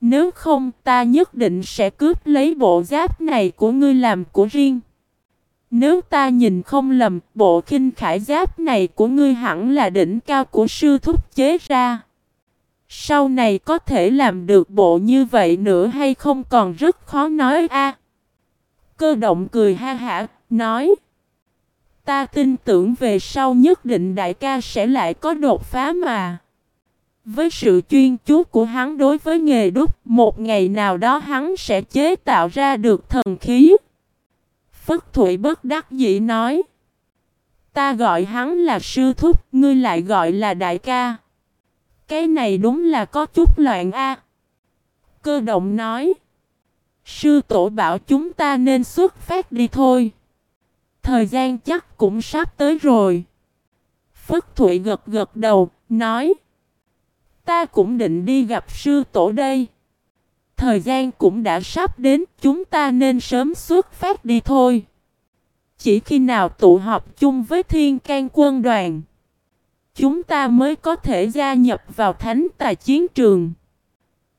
nếu không ta nhất định sẽ cướp lấy bộ giáp này của ngươi làm của riêng. Nếu ta nhìn không lầm, bộ khinh khải giáp này của ngươi hẳn là đỉnh cao của sư thúc chế ra. Sau này có thể làm được bộ như vậy nữa hay không còn rất khó nói a. Cơ động cười ha hả, nói. Ta tin tưởng về sau nhất định đại ca sẽ lại có đột phá mà. Với sự chuyên chú của hắn đối với nghề đúc, một ngày nào đó hắn sẽ chế tạo ra được thần khí. Phất Thụy bất đắc dĩ nói. Ta gọi hắn là sư thúc, ngươi lại gọi là đại ca. Cái này đúng là có chút loạn a. Cơ động nói. Sư tổ bảo chúng ta nên xuất phát đi thôi. Thời gian chắc cũng sắp tới rồi. Phất Thụy gật gật đầu, nói. Ta cũng định đi gặp sư tổ đây. Thời gian cũng đã sắp đến, chúng ta nên sớm xuất phát đi thôi. Chỉ khi nào tụ họp chung với thiên can quân đoàn, chúng ta mới có thể gia nhập vào thánh tài chiến trường.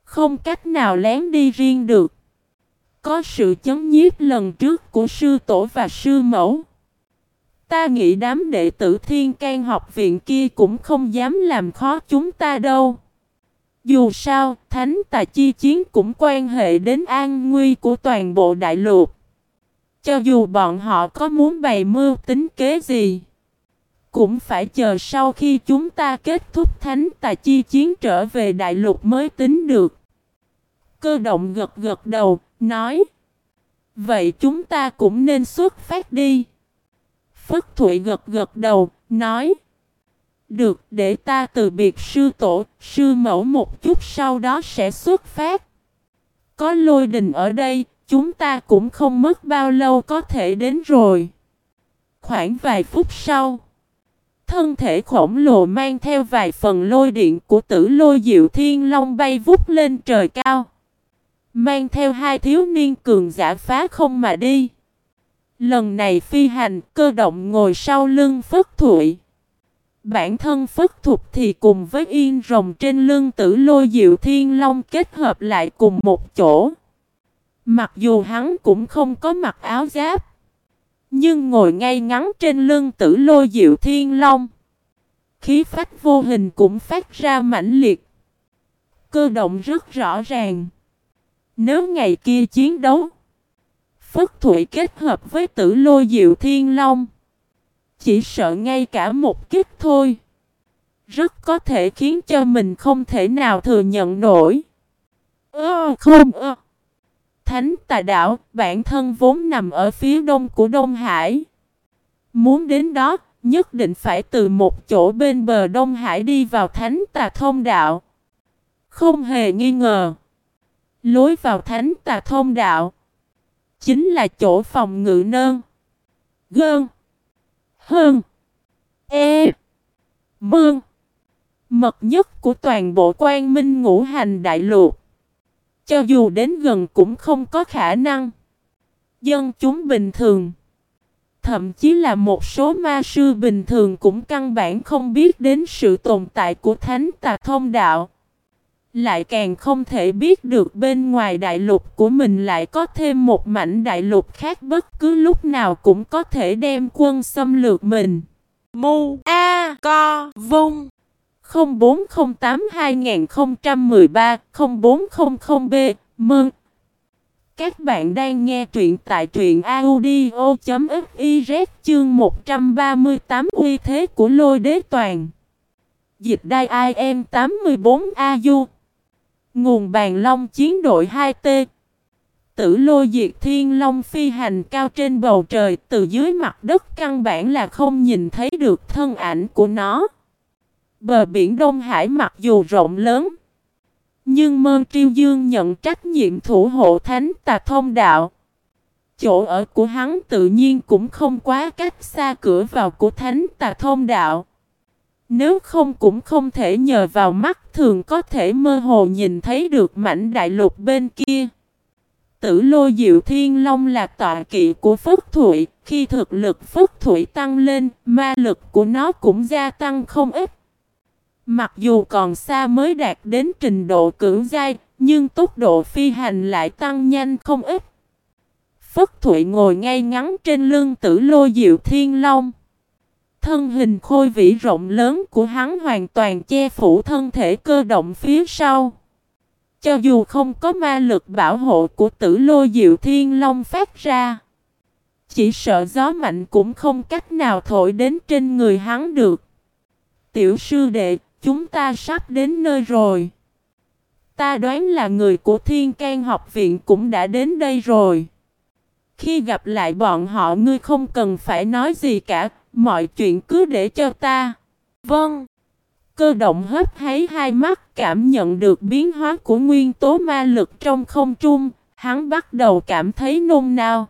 Không cách nào lén đi riêng được. Có sự chấn nhiếp lần trước của sư tổ và sư mẫu. Ta nghĩ đám đệ tử thiên can học viện kia cũng không dám làm khó chúng ta đâu. Dù sao, thánh tài chi chiến cũng quan hệ đến an nguy của toàn bộ đại lục. Cho dù bọn họ có muốn bày mưu tính kế gì, cũng phải chờ sau khi chúng ta kết thúc thánh tài chi chiến trở về đại lục mới tính được. Cơ động gật gật đầu, nói. Vậy chúng ta cũng nên xuất phát đi. Phất Thụy gật gật đầu, nói. Được, để ta từ biệt sư tổ, sư mẫu một chút sau đó sẽ xuất phát. Có lôi đình ở đây, chúng ta cũng không mất bao lâu có thể đến rồi. Khoảng vài phút sau, thân thể khổng lồ mang theo vài phần lôi điện của tử lôi diệu thiên long bay vút lên trời cao. Mang theo hai thiếu niên cường giả phá không mà đi. Lần này phi hành, cơ động ngồi sau lưng Phất Thụy. Bản thân Phất Thục thì cùng với yên rồng trên lưng tử lôi diệu thiên long kết hợp lại cùng một chỗ. Mặc dù hắn cũng không có mặc áo giáp. Nhưng ngồi ngay ngắn trên lưng tử lôi diệu thiên long. Khí phách vô hình cũng phát ra mãnh liệt. Cơ động rất rõ ràng. Nếu ngày kia chiến đấu, Phất Thụy kết hợp với tử lôi diệu thiên long. Chỉ sợ ngay cả một kích thôi. Rất có thể khiến cho mình không thể nào thừa nhận nổi. Ơ không ơ. Thánh tà đảo, bản thân vốn nằm ở phía đông của Đông Hải. Muốn đến đó, nhất định phải từ một chỗ bên bờ Đông Hải đi vào thánh tà thông đạo. Không hề nghi ngờ. Lối vào thánh tà thông đạo. Chính là chỗ phòng ngự nơn. Gơn. Hơn. E. Mương. Mật nhất của toàn bộ quan minh ngũ hành đại lục. Cho dù đến gần cũng không có khả năng. Dân chúng bình thường. Thậm chí là một số ma sư bình thường cũng căn bản không biết đến sự tồn tại của thánh tà thông đạo. Lại càng không thể biết được bên ngoài đại lục của mình lại có thêm một mảnh đại lục khác bất cứ lúc nào cũng có thể đem quân xâm lược mình. Mu A Co Vung 0408 2013 0400B Mừng! Các bạn đang nghe truyện tại truyện audio.fiz chương 138 uy thế của lôi đế toàn. Dịch đai IM 84AU Nguồn bàn long chiến đội 2T Tử lôi diệt thiên long phi hành cao trên bầu trời, từ dưới mặt đất căn bản là không nhìn thấy được thân ảnh của nó. Bờ biển Đông Hải mặc dù rộng lớn, Nhưng Mơ Triêu Dương nhận trách nhiệm thủ hộ thánh tà thông đạo. Chỗ ở của hắn tự nhiên cũng không quá cách xa cửa vào của thánh tà thông đạo nếu không cũng không thể nhờ vào mắt thường có thể mơ hồ nhìn thấy được mảnh đại lục bên kia. Tử lô diệu thiên long là tọa kỵ của Phất Thụy, khi thực lực Phất Thụy tăng lên, ma lực của nó cũng gia tăng không ít. Mặc dù còn xa mới đạt đến trình độ cưỡng giai, nhưng tốc độ phi hành lại tăng nhanh không ít. Phất Thụy ngồi ngay ngắn trên lưng tử lô diệu thiên long. Thân hình khôi vĩ rộng lớn của hắn hoàn toàn che phủ thân thể cơ động phía sau. Cho dù không có ma lực bảo hộ của tử lôi diệu thiên long phát ra. Chỉ sợ gió mạnh cũng không cách nào thổi đến trên người hắn được. Tiểu sư đệ, chúng ta sắp đến nơi rồi. Ta đoán là người của thiên can học viện cũng đã đến đây rồi. Khi gặp lại bọn họ ngươi không cần phải nói gì cả, mọi chuyện cứ để cho ta. Vâng. Cơ động hấp háy hai mắt cảm nhận được biến hóa của nguyên tố ma lực trong không trung, hắn bắt đầu cảm thấy nôn nao.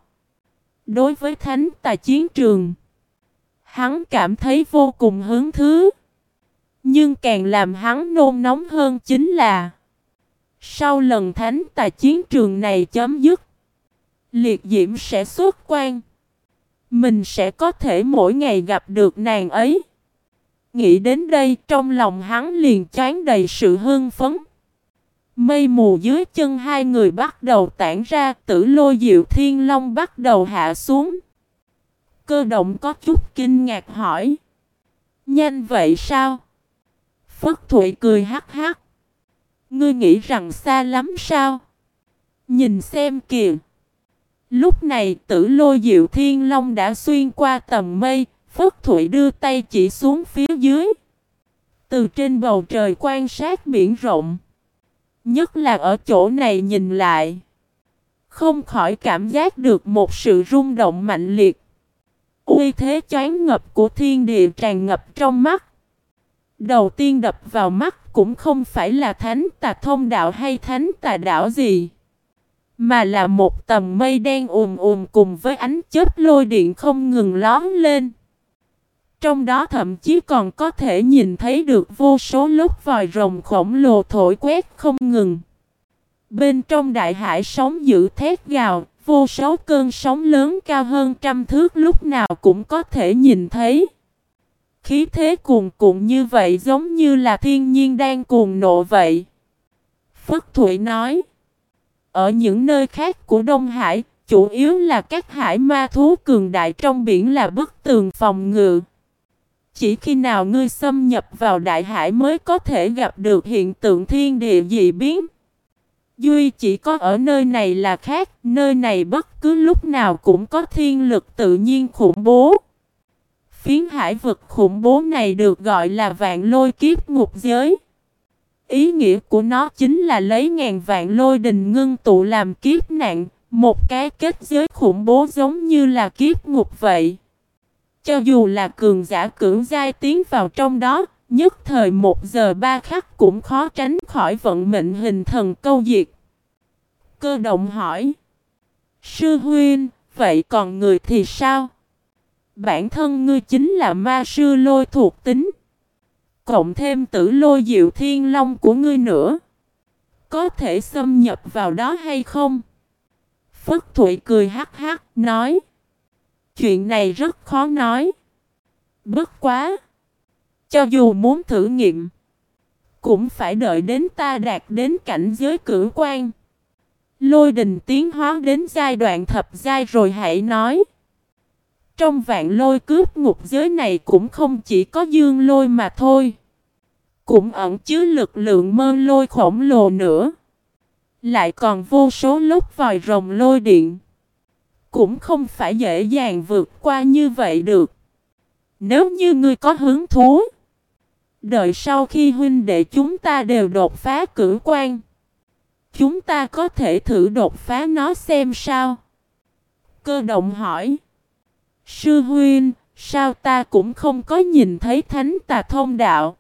Đối với thánh tài chiến trường, hắn cảm thấy vô cùng hứng thú. Nhưng càng làm hắn nôn nóng hơn chính là Sau lần thánh tài chiến trường này chấm dứt Liệt diễm sẽ xuất quan mình sẽ có thể mỗi ngày gặp được nàng ấy Nghĩ đến đây, trong lòng hắn liền chán đầy sự hưng phấn Mây mù dưới chân hai người bắt đầu tản ra, Tử lôi diệu thiên long bắt đầu hạ xuống Cơ động có chút kinh ngạc hỏi, Nhanh vậy sao? Phất Thụy cười hắc hắc. Ngươi nghĩ rằng xa lắm sao? Nhìn xem kìa. Lúc này tử lôi diệu thiên long đã xuyên qua tầm mây, Phất Thụy đưa tay chỉ xuống phía dưới. Từ trên bầu trời quan sát biển rộng. Nhất là ở chỗ này nhìn lại. Không khỏi cảm giác được một sự rung động mạnh liệt. Uy thế choáng ngập của thiên địa tràn ngập trong mắt. Đầu tiên đập vào mắt cũng không phải là thánh tà thông đạo hay thánh tà đảo gì. Mà là một tầng mây đen ùm ùm cùng với ánh chớp lôi điện không ngừng lón lên. Trong đó thậm chí còn có thể nhìn thấy được vô số lúc vòi rồng khổng lồ thổi quét không ngừng. Bên trong đại hải sóng dữ thét gào, vô số cơn sóng lớn cao hơn trăm thước lúc nào cũng có thể nhìn thấy. Khí thế cuồn cuộn như vậy giống như là thiên nhiên đang cuồng nộ vậy. Phất Thụy nói. Ở những nơi khác của Đông Hải, chủ yếu là các hải ma thú cường đại trong biển là bức tường phòng ngự. Chỉ khi nào ngươi xâm nhập vào đại hải mới có thể gặp được hiện tượng thiên địa dị biến. Duy chỉ có ở nơi này là khác, nơi này bất cứ lúc nào cũng có thiên lực tự nhiên khủng bố. Phiến hải vực khủng bố này được gọi là vạn lôi kiếp ngục giới. Ý nghĩa của nó chính là lấy ngàn vạn lôi đình ngưng tụ làm kiếp nạn, một cái kết giới khủng bố giống như là kiếp ngục vậy. Cho dù là cường giả cưỡng giai tiến vào trong đó, nhất thời một giờ ba khắc cũng khó tránh khỏi vận mệnh hình thần câu diệt. Cơ động hỏi. Sư huynh, vậy còn người thì sao? Bản thân ngươi chính là ma sư lôi thuộc tính. Cộng thêm tử lôi diệu thiên long của ngươi nữa. Có thể xâm nhập vào đó hay không? Phất Thụy cười hắc hắc, nói. Chuyện này rất khó nói. Bất quá. Cho dù muốn thử nghiệm. Cũng phải đợi đến ta đạt đến cảnh giới cử quan. Lôi đình tiến hóa đến giai đoạn thập giai rồi hãy nói. Trong vạn lôi cướp ngục giới này cũng không chỉ có dương lôi mà thôi. Cũng ẩn chứa lực lượng mơ lôi khổng lồ nữa. Lại còn vô số lúc vòi rồng lôi điện. Cũng không phải dễ dàng vượt qua như vậy được. Nếu như ngươi có hứng thú. Đợi sau khi huynh đệ chúng ta đều đột phá cử quan. Chúng ta có thể thử đột phá nó xem sao. Cơ động hỏi. Sư huynh, sao ta cũng không có nhìn thấy thánh tà thông đạo.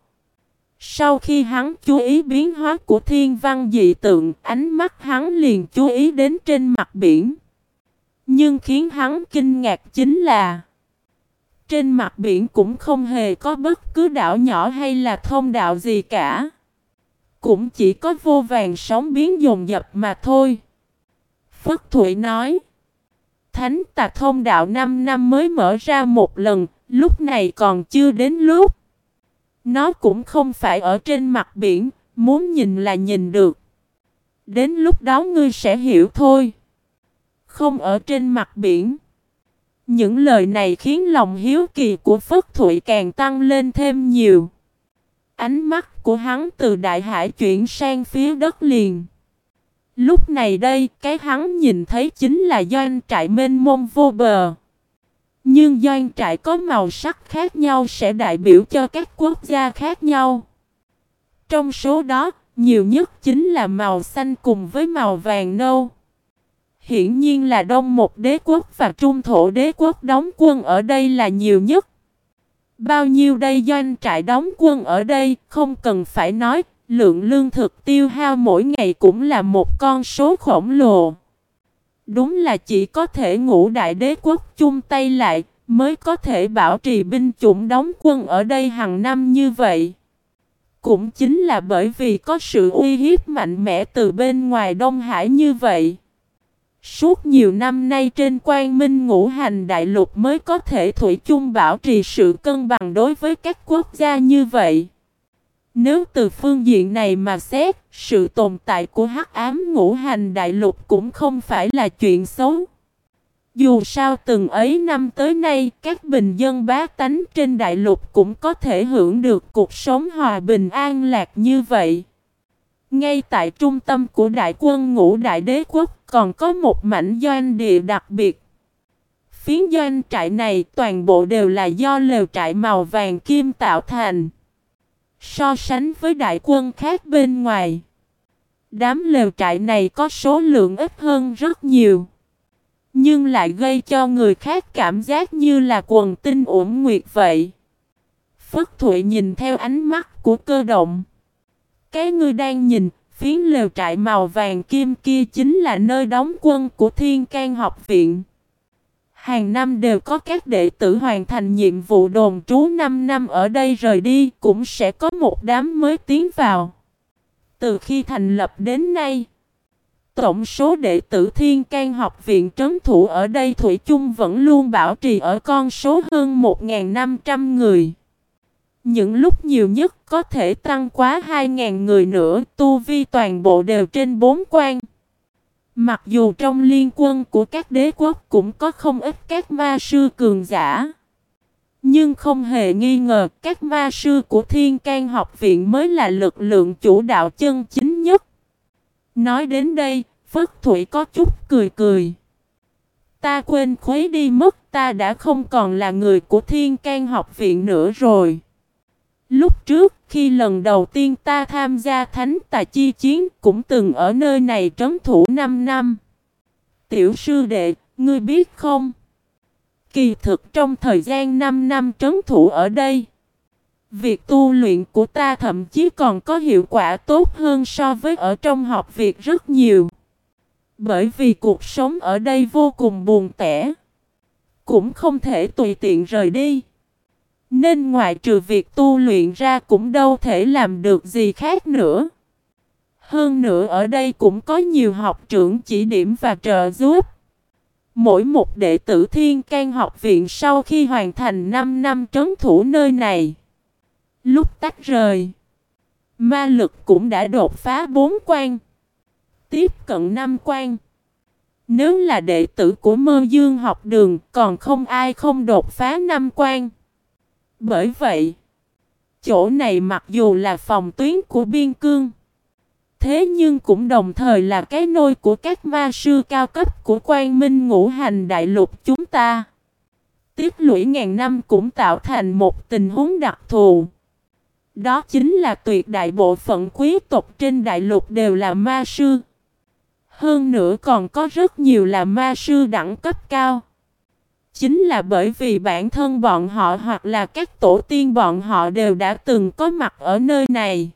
Sau khi hắn chú ý biến hóa của thiên văn dị tượng, ánh mắt hắn liền chú ý đến trên mặt biển. Nhưng khiến hắn kinh ngạc chính là Trên mặt biển cũng không hề có bất cứ đảo nhỏ hay là thông đạo gì cả Cũng chỉ có vô vàng sóng biến dồn dập mà thôi Phất Thụy nói Thánh tạc thông đạo 5 năm mới mở ra một lần, Lúc này còn chưa đến lúc Nó cũng không phải ở trên mặt biển, Muốn nhìn là nhìn được Đến lúc đó ngươi sẽ hiểu thôi không ở trên mặt biển. Những lời này khiến lòng hiếu kỳ của Phất Thụy càng tăng lên thêm nhiều. Ánh mắt của hắn từ đại hải chuyển sang phía đất liền. Lúc này đây, cái hắn nhìn thấy chính là doanh trại mênh mông vô bờ. Nhưng doanh trại có màu sắc khác nhau sẽ đại biểu cho các quốc gia khác nhau. Trong số đó, nhiều nhất chính là màu xanh cùng với màu vàng nâu. Hiển nhiên là Đông một đế quốc và Trung thổ đế quốc đóng quân ở đây là nhiều nhất. Bao nhiêu đây doanh trại đóng quân ở đây, không cần phải nói, lượng lương thực tiêu hao mỗi ngày cũng là một con số khổng lồ. Đúng là chỉ có thể ngũ đại đế quốc chung tay lại, mới có thể bảo trì binh chủng đóng quân ở đây hàng năm như vậy. Cũng chính là bởi vì có sự uy hiếp mạnh mẽ từ bên ngoài Đông Hải như vậy. Suốt nhiều năm nay trên quan minh ngũ hành đại lục mới có thể thủy chung bảo trì sự cân bằng đối với các quốc gia như vậy. Nếu từ phương diện này mà xét, sự tồn tại của hắc ám ngũ hành đại lục cũng không phải là chuyện xấu. Dù sao từng ấy năm tới nay, các bình dân bá tánh trên đại lục cũng có thể hưởng được cuộc sống hòa bình an lạc như vậy. Ngay tại trung tâm của đại quân ngũ đại đế quốc còn có một mảnh doanh địa đặc biệt. Phiến doanh trại này toàn bộ đều là do lều trại màu vàng kim tạo thành. So sánh với đại quân khác bên ngoài. Đám lều trại này có số lượng ít hơn rất nhiều. Nhưng lại gây cho người khác cảm giác như là quần tinh ủng nguyệt vậy. Phất Thụy nhìn theo ánh mắt của cơ động. Cái người đang nhìn, phiến lều trại màu vàng kim kia chính là nơi đóng quân của Thiên can học viện. Hàng năm đều có các đệ tử hoàn thành nhiệm vụ đồn trú 5 năm ở đây rời đi, cũng sẽ có một đám mới tiến vào. Từ khi thành lập đến nay, tổng số đệ tử Thiên can học viện trấn thủ ở đây Thủy chung vẫn luôn bảo trì ở con số hơn 1.500 người. Những lúc nhiều nhất có thể tăng quá 2.000 người nữa, tu vi toàn bộ đều trên bốn quan. Mặc dù trong liên quân của các đế quốc cũng có không ít các ma sư cường giả. Nhưng không hề nghi ngờ các ma sư của Thiên can học viện mới là lực lượng chủ đạo chân chính nhất. Nói đến đây, Phất Thủy có chút cười cười. Ta quên khuấy đi mất ta đã không còn là người của Thiên can học viện nữa rồi. Lúc trước, khi lần đầu tiên ta tham gia thánh tà chi chiến, cũng từng ở nơi này trấn thủ 5 năm. Tiểu sư đệ, ngươi biết không? Kỳ thực trong thời gian 5 năm trấn thủ ở đây, việc tu luyện của ta thậm chí còn có hiệu quả tốt hơn so với ở trong học viện rất nhiều. Bởi vì cuộc sống ở đây vô cùng buồn tẻ, cũng không thể tùy tiện rời đi. Nên ngoài trừ việc tu luyện ra cũng đâu thể làm được gì khác nữa. Hơn nữa ở đây cũng có nhiều học trưởng chỉ điểm và trợ giúp. Mỗi một đệ tử thiên can học viện sau khi hoàn thành 5 năm trấn thủ nơi này. Lúc tách rời, ma lực cũng đã đột phá 4 quan. Tiếp cận 5 quan. Nếu là đệ tử của mơ dương học đường còn không ai không đột phá 5 quan. Bởi vậy, chỗ này mặc dù là phòng tuyến của biên cương, thế nhưng cũng đồng thời là cái nôi của các ma sư cao cấp của quan minh ngũ hành đại lục chúng ta. tiết lũy ngàn năm cũng tạo thành một tình huống đặc thù. Đó chính là tuyệt đại bộ phận quý tộc trên đại lục đều là ma sư. Hơn nữa còn có rất nhiều là ma sư đẳng cấp cao. Chính là bởi vì bản thân bọn họ hoặc là các tổ tiên bọn họ đều đã từng có mặt ở nơi này.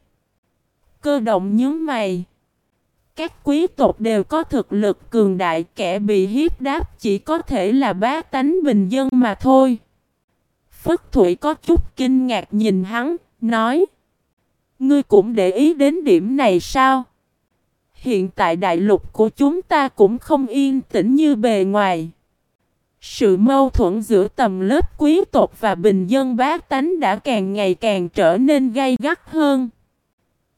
Cơ động nhớ mày. Các quý tộc đều có thực lực cường đại kẻ bị hiếp đáp chỉ có thể là bá tánh bình dân mà thôi. Phất Thụy có chút kinh ngạc nhìn hắn, nói Ngươi cũng để ý đến điểm này sao? Hiện tại đại lục của chúng ta cũng không yên tĩnh như bề ngoài. Sự mâu thuẫn giữa tầm lớp quý tộc và bình dân bá tánh đã càng ngày càng trở nên gay gắt hơn.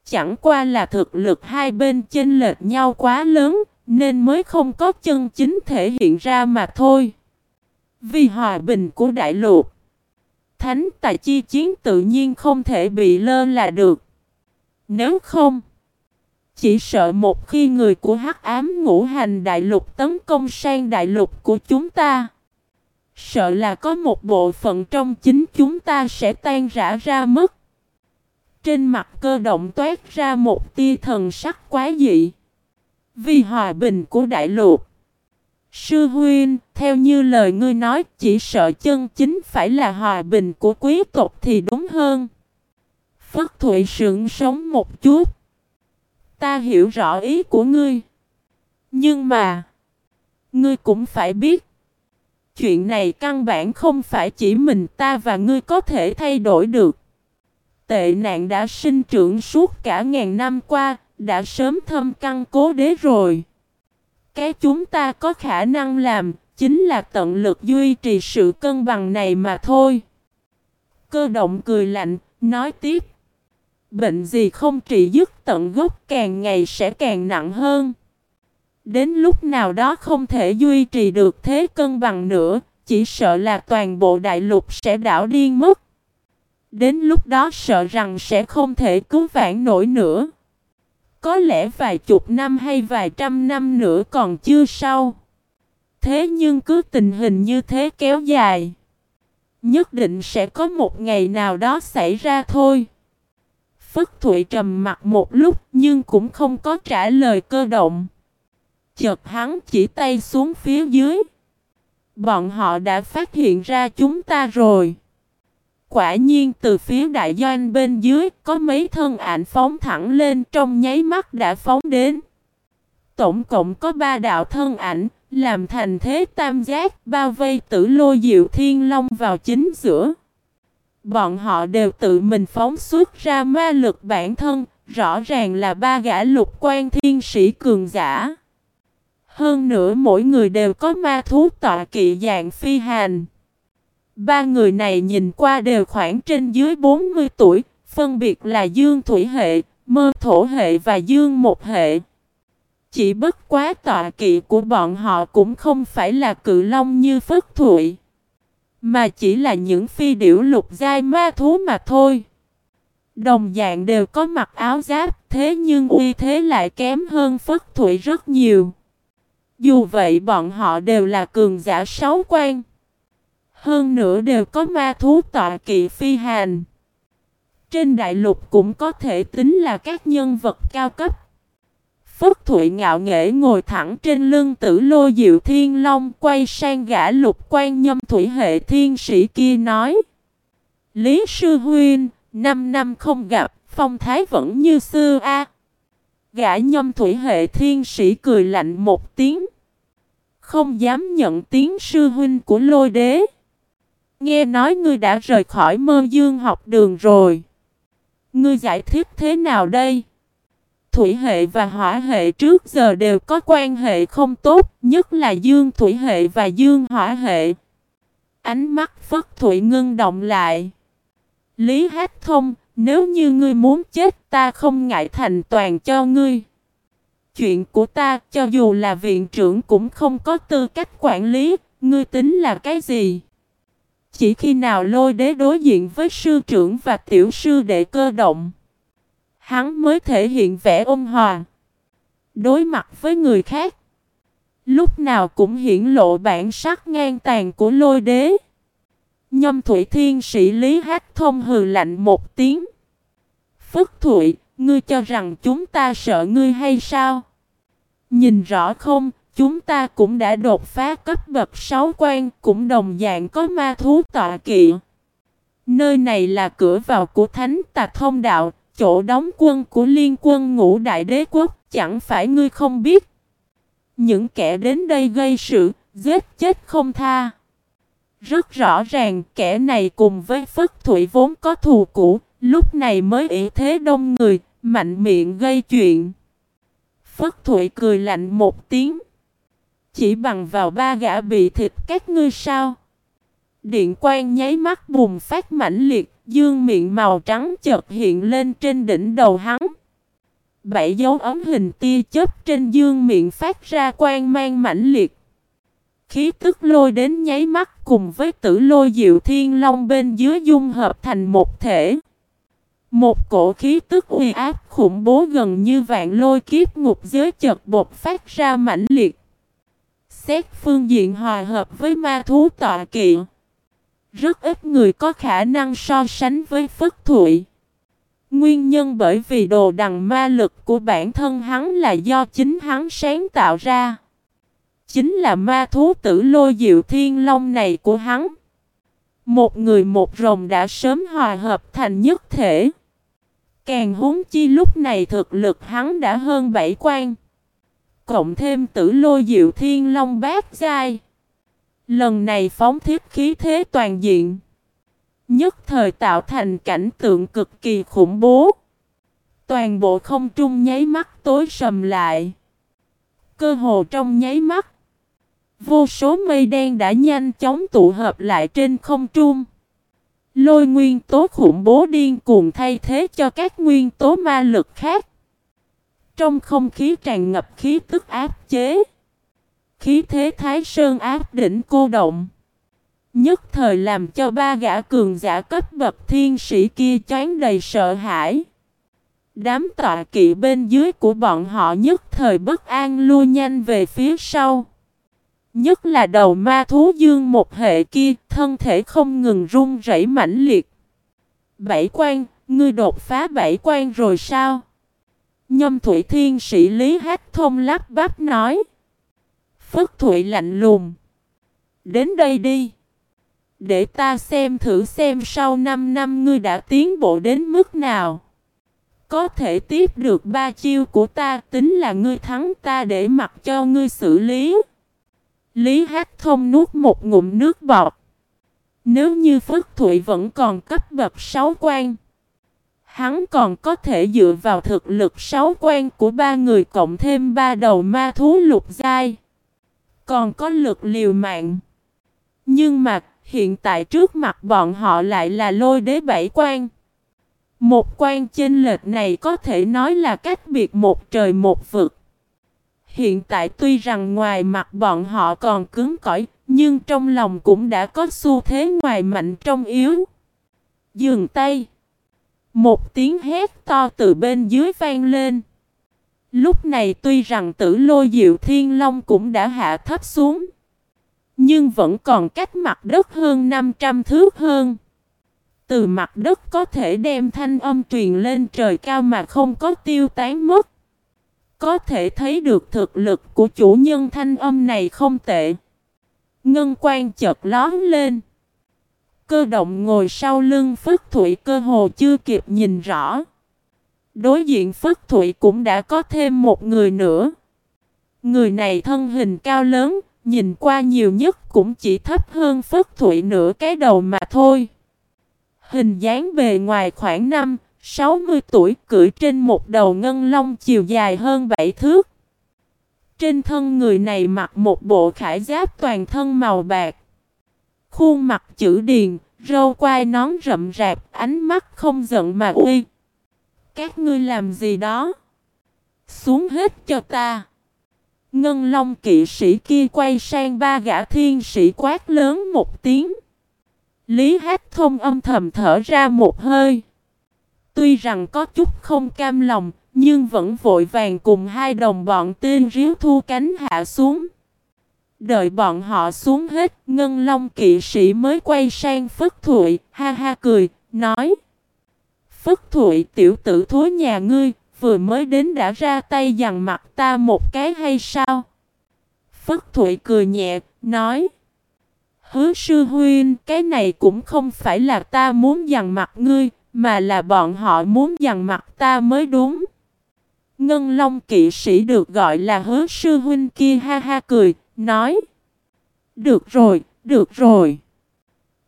Chẳng qua là thực lực hai bên chênh lệch nhau quá lớn, nên mới không có chân chính thể hiện ra mà thôi. Vì hòa bình của đại lục, thánh tài chi chiến tự nhiên không thể bị lơ là được. Nếu không, chỉ sợ một khi người của hắc ám ngũ hành đại lục tấn công sang đại lục của chúng ta. Sợ là có một bộ phận trong chính chúng ta sẽ tan rã ra mất. Trên mặt cơ động toát ra một tia thần sắc quá dị. Vì hòa bình của đại lục. Sư huynh, theo như lời ngươi nói, chỉ sợ chân chính phải là hòa bình của quý tộc thì đúng hơn. Phất Thụy sững sống một chút. Ta hiểu rõ ý của ngươi. Nhưng mà, ngươi cũng phải biết, chuyện này căn bản không phải chỉ mình ta và ngươi có thể thay đổi được. Tệ nạn đã sinh trưởng suốt cả ngàn năm qua, đã sớm thâm căn cố đế rồi. Cái chúng ta có khả năng làm, chính là tận lực duy trì sự cân bằng này mà thôi. Cơ động cười lạnh, nói tiếp. Bệnh gì không trị dứt tận gốc càng ngày sẽ càng nặng hơn. Đến lúc nào đó không thể duy trì được thế cân bằng nữa, chỉ sợ là toàn bộ đại lục sẽ đảo điên mất. Đến lúc đó sợ rằng sẽ không thể cứu vãn nổi nữa. Có lẽ vài chục năm hay vài trăm năm nữa còn chưa sau. Thế nhưng cứ tình hình như thế kéo dài. Nhất định sẽ có một ngày nào đó xảy ra thôi. Phất Thụy trầm mặt một lúc nhưng cũng không có trả lời cơ động. Chợt hắn chỉ tay xuống phía dưới. Bọn họ đã phát hiện ra chúng ta rồi. Quả nhiên từ phía đại doanh bên dưới có mấy thân ảnh phóng thẳng lên trong nháy mắt đã phóng đến. Tổng cộng có ba đạo thân ảnh, làm thành thế tam giác bao vây tử lôi diệu thiên long vào chính giữa. Bọn họ đều tự mình phóng xuất ra ma lực bản thân, rõ ràng là ba gã lục quan thiên sĩ cường giả. Hơn nữa mỗi người đều có ma thú tọa kỵ dạng phi hành. Ba người này nhìn qua đều khoảng trên dưới 40 tuổi, phân biệt là dương thủy hệ, mơ thổ hệ và dương một hệ. Chỉ bất quá tọa kỵ của bọn họ cũng không phải là cự long như phất thụy. Mà chỉ là những phi điểu lục giai ma thú mà thôi. Đồng dạng đều có mặc áo giáp, thế nhưng uy thế lại kém hơn Phất Thụy rất nhiều. Dù vậy bọn họ đều là cường giả sáu quan. Hơn nữa đều có ma thú tọa kỵ phi hành. Trên đại lục cũng có thể tính là các nhân vật cao cấp. Phúc Thụy ngạo nghễ ngồi thẳng trên lưng tử lô diệu thiên long quay sang gã lục quan nhâm thủy hệ thiên sĩ kia nói. Lý Sư Huynh, năm năm không gặp, phong thái vẫn như xưa a. Gã nhâm thủy hệ thiên sĩ cười lạnh một tiếng. Không dám nhận tiếng sư huynh của lôi đế. Nghe nói ngươi đã rời khỏi mơ dương học đường rồi. Ngươi giải thích thế nào đây? Thủy hệ và hỏa hệ trước giờ đều có quan hệ không tốt, nhất là dương thủy hệ và dương hỏa hệ. Ánh mắt Phất Thụy ngưng động lại. Lý Hát Thông, nếu như ngươi muốn chết ta không ngại thành toàn cho ngươi. Chuyện của ta cho dù là viện trưởng cũng không có tư cách quản lý, ngươi tính là cái gì? Chỉ khi nào lôi đế đối diện với sư trưởng và tiểu sư đệ cơ động, hắn mới thể hiện vẻ ôn hòa. Đối mặt với người khác, lúc nào cũng hiển lộ bản sắc ngang tàn của lôi đế. Nhâm Thủy Thiên sĩ Lý Hát Thông hừ lạnh một tiếng. Phất Thụy, ngươi cho rằng chúng ta sợ ngươi hay sao? Nhìn rõ không, chúng ta cũng đã đột phá cấp bậc sáu quan, cũng đồng dạng có ma thú tọa kỵ. Nơi này là cửa vào của Thánh Tà Thông Đạo, chỗ đóng quân của liên quân ngũ đại đế quốc, chẳng phải ngươi không biết. Những kẻ đến đây gây sự, giết chết không tha. Rất rõ ràng kẻ này cùng với Phất Thủy vốn có thù cũ, lúc này mới ý thế đông người, mạnh miệng gây chuyện. Phất Thụy cười lạnh một tiếng. Chỉ bằng vào ba gã bị thịt các ngươi sao? Điện quang nháy mắt bùng phát mãnh liệt, dương miệng màu trắng chợt hiện lên trên đỉnh đầu hắn. Bảy dấu ấm hình tia chớp trên dương miệng phát ra quang mang mãnh liệt. Khí tức lôi đến nháy mắt cùng với tử lôi diệu thiên long bên dưới dung hợp thành một thể. Một cổ khí tức uy áp khủng bố gần như vạn lôi kiếp ngục giới chật bột phát ra mãnh liệt. Xét phương diện hòa hợp với ma thú tọa kiện rất ít người có khả năng so sánh với Phất Thụy. Nguyên nhân bởi vì đồ đằng ma lực của bản thân hắn là do chính hắn sáng tạo ra. Chính là ma thú tử lôi diệu thiên long này của hắn. Một người một rồng đã sớm hòa hợp thành nhất thể. Càng huống chi lúc này thực lực hắn đã hơn bảy quan. Cộng thêm tử lôi diệu thiên long bát giai. Lần này phóng thiết khí thế toàn diện. Nhất thời tạo thành cảnh tượng cực kỳ khủng bố. Toàn bộ không trung nháy mắt tối sầm lại. Cơ hồ trong nháy mắt. Vô số mây đen đã nhanh chóng tụ hợp lại trên không trung. Lôi nguyên tố khủng bố điên cuồng thay thế cho các nguyên tố ma lực khác. Trong không khí tràn ngập khí tức áp chế. Khí thế thái sơn áp đỉnh cô động. Nhất thời làm cho ba gã cường giả cấp bậc thiên sĩ kia choáng đầy sợ hãi. Đám tọa kỵ bên dưới của bọn họ nhất thời bất an lui nhanh về phía sau. Nhất là đầu ma thú dương một hệ kia, thân thể không ngừng run rẩy mãnh liệt. Bảy quan, ngươi đột phá bảy quan rồi sao? Nhâm Thủy Thiên sĩ Lý Hát Thông lắp bắp nói. Phất Thụy lạnh lùng. Đến đây đi. Để ta xem thử xem sau 5 năm ngươi đã tiến bộ đến mức nào. Có thể tiếp được ba chiêu của ta tính là ngươi thắng ta để mặc cho ngươi xử lý. Lý Hát Thông nuốt một ngụm nước bọt. Nếu như Phất Thụy vẫn còn cấp bậc sáu quan, hắn còn có thể dựa vào thực lực sáu quan của ba người cộng thêm ba đầu ma thú lục giai. Còn có lực liều mạng. Nhưng mà hiện tại trước mặt bọn họ lại là lôi đế bảy quan. Một quan chênh lệch này có thể nói là cách biệt một trời một vực. Hiện tại tuy rằng ngoài mặt bọn họ còn cứng cỏi, nhưng trong lòng cũng đã có xu thế ngoài mạnh trong yếu. Dừng tay. Một tiếng hét to từ bên dưới vang lên. Lúc này tuy rằng tử lôi diệu thiên long cũng đã hạ thấp xuống. Nhưng vẫn còn cách mặt đất hơn 500 thước hơn. Từ mặt đất có thể đem thanh âm truyền lên trời cao mà không có tiêu tán mất. Có thể thấy được thực lực của chủ nhân thanh âm này không tệ. Ngân quan chợt lón lên. Cơ động ngồi sau lưng Phất Thụy cơ hồ chưa kịp nhìn rõ. Đối diện Phất Thụy cũng đã có thêm một người nữa. Người này thân hình cao lớn, nhìn qua nhiều nhất cũng chỉ thấp hơn Phất Thụy nửa cái đầu mà thôi. Hình dáng bề ngoài khoảng 5, 60 tuổi cưỡi trên một đầu ngân long chiều dài hơn 7 thước. Trên thân người này mặc một bộ khải giáp toàn thân màu bạc. Khuôn mặt chữ điền, râu quai nón rậm rạp, ánh mắt không giận mà uy. Các ngươi làm gì đó? Xuống hết cho ta. Ngân long kỵ sĩ kia quay sang ba gã thiên sĩ quát lớn một tiếng. Lý Hát Thông âm thầm thở ra một hơi. Tuy rằng có chút không cam lòng, nhưng vẫn vội vàng cùng hai đồng bọn tên riếu thu cánh hạ xuống. Đợi bọn họ xuống hết, Ngân Long kỵ sĩ mới quay sang Phất Thụy, ha ha cười, nói Phất Thụy tiểu tử thối nhà ngươi, vừa mới đến đã ra tay dằn mặt ta một cái hay sao? Phất Thụy cười nhẹ, nói Hứa sư huynh, cái này cũng không phải là ta muốn dằn mặt ngươi, mà là bọn họ muốn dằn mặt ta mới đúng. Ngân Long kỵ sĩ được gọi là hứa sư huynh kia ha ha cười, nói Được rồi, được rồi.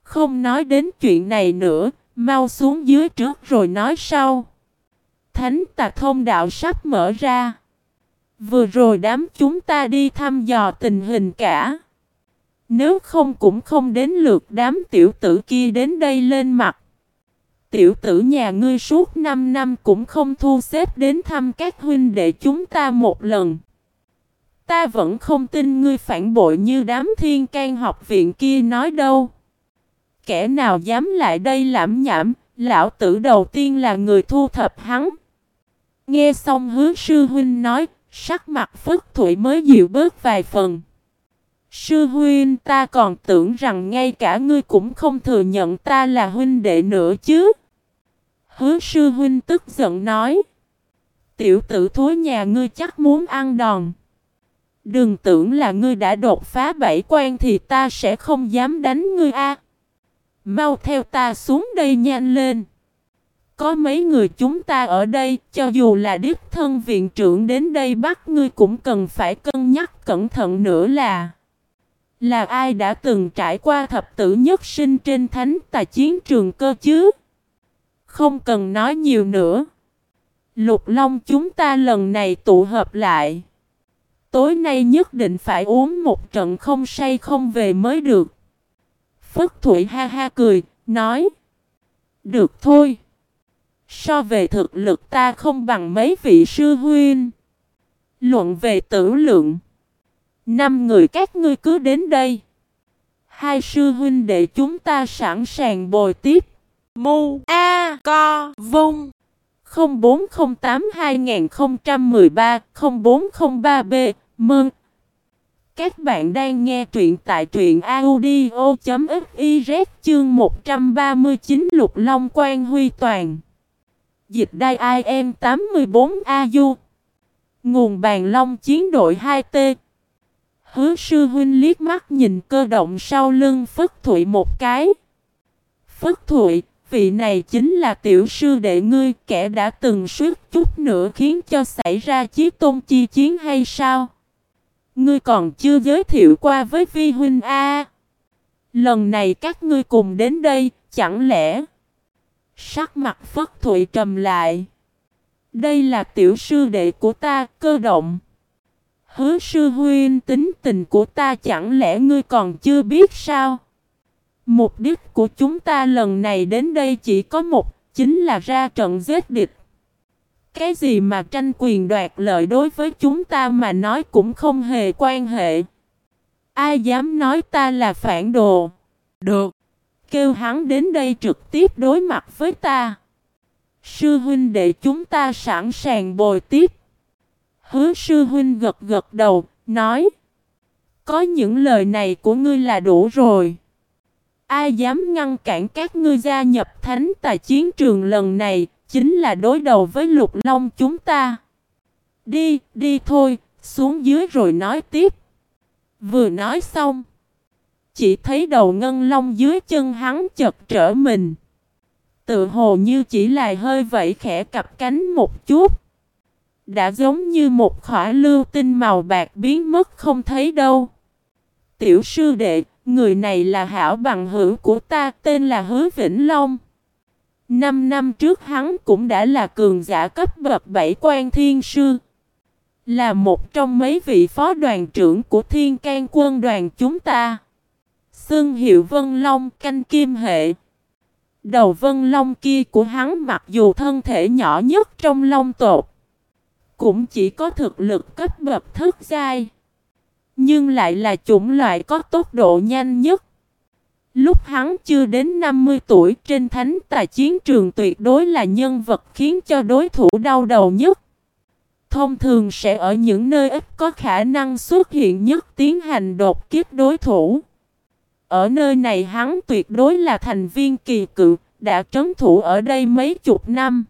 Không nói đến chuyện này nữa, mau xuống dưới trước rồi nói sau. Thánh tạc thông đạo sắp mở ra. Vừa rồi đám chúng ta đi thăm dò tình hình cả. Nếu không cũng không đến lượt đám tiểu tử kia đến đây lên mặt. Tiểu tử nhà ngươi suốt 5 năm cũng không thu xếp đến thăm các huynh đệ chúng ta một lần. Ta vẫn không tin ngươi phản bội như đám thiên can học viện kia nói đâu. Kẻ nào dám lại đây lãm nhảm, lão tử đầu tiên là người thu thập hắn. Nghe xong hứa sư huynh nói, sắc mặt phất thủy mới dịu bớt vài phần. Sư huynh ta còn tưởng rằng ngay cả ngươi cũng không thừa nhận ta là huynh đệ nữa chứ. Hứa sư huynh tức giận nói. Tiểu tử thối nhà ngươi chắc muốn ăn đòn. Đừng tưởng là ngươi đã đột phá bảy quan thì ta sẽ không dám đánh ngươi a. Mau theo ta xuống đây nhanh lên. Có mấy người chúng ta ở đây, cho dù là đích thân viện trưởng đến đây bắt ngươi cũng cần phải cân nhắc cẩn thận nữa là Là ai đã từng trải qua thập tử nhất sinh trên thánh tài chiến trường cơ chứ? Không cần nói nhiều nữa. Lục Long chúng ta lần này tụ hợp lại. Tối nay nhất định phải uống một trận không say không về mới được. Phất Thụy ha ha cười, nói. Được thôi. So về thực lực ta không bằng mấy vị sư huynh. Luận về tử lượng. Năm người các ngươi cứ đến đây. Hai sư huynh để chúng ta sẵn sàng bồi tiếp. Mu A Co Vung 0408 2013 0403 B Mừng! Các bạn đang nghe truyện tại truyện audio.fiz chương 139 Lục Long Quan Huy Toàn. Dịch đai IM 84AU Nguồn bàn long chiến đội 2T Hứa sư huynh liếc mắt nhìn cơ động sau lưng Phất Thụy một cái. Phất Thụy, vị này chính là tiểu sư đệ ngươi kẻ đã từng suýt chút nữa khiến cho xảy ra chiếc tôn chi chiến hay sao? Ngươi còn chưa giới thiệu qua với Vi Huynh A. Lần này các ngươi cùng đến đây, chẳng lẽ... Sắc mặt Phất Thụy trầm lại. Đây là tiểu sư đệ của ta, cơ động. Hứa sư huynh tính tình của ta chẳng lẽ ngươi còn chưa biết sao? Mục đích của chúng ta lần này đến đây chỉ có một, chính là ra trận giết địch. Cái gì mà tranh quyền đoạt lợi đối với chúng ta mà nói cũng không hề quan hệ. Ai dám nói ta là phản đồ? Được. Kêu hắn đến đây trực tiếp đối mặt với ta. Sư huynh để chúng ta sẵn sàng bồi tiếp. Hứa sư huynh gật gật đầu, nói. Có những lời này của ngươi là đủ rồi. Ai dám ngăn cản các ngươi gia nhập thánh tài chiến trường lần này, chính là đối đầu với lục long chúng ta. Đi, đi thôi, xuống dưới rồi nói tiếp. Vừa nói xong. Chỉ thấy đầu ngân long dưới chân hắn chật trở mình. Tự hồ như chỉ là hơi vẫy khẽ cặp cánh một chút. Đã giống như một khỏa lưu tinh màu bạc biến mất không thấy đâu. Tiểu sư đệ, người này là hảo bằng hữu của ta tên là Hứa Vĩnh Long. Năm năm trước hắn cũng đã là cường giả cấp bậc bảy quan thiên sư. Là một trong mấy vị phó đoàn trưởng của thiên can quân đoàn chúng ta. Xương hiệu Vân Long canh kim hệ. Đầu Vân Long kia của hắn mặc dù thân thể nhỏ nhất trong long tột. Cũng chỉ có thực lực cấp bậc thức giai. Nhưng lại là chủng loại có tốc độ nhanh nhất. Lúc hắn chưa đến 50 tuổi trên thánh tài chiến trường tuyệt đối là nhân vật khiến cho đối thủ đau đầu nhất. Thông thường sẽ ở những nơi ít có khả năng xuất hiện nhất tiến hành đột kiếp đối thủ. Ở nơi này hắn tuyệt đối là thành viên kỳ cự, đã trấn thủ ở đây mấy chục năm.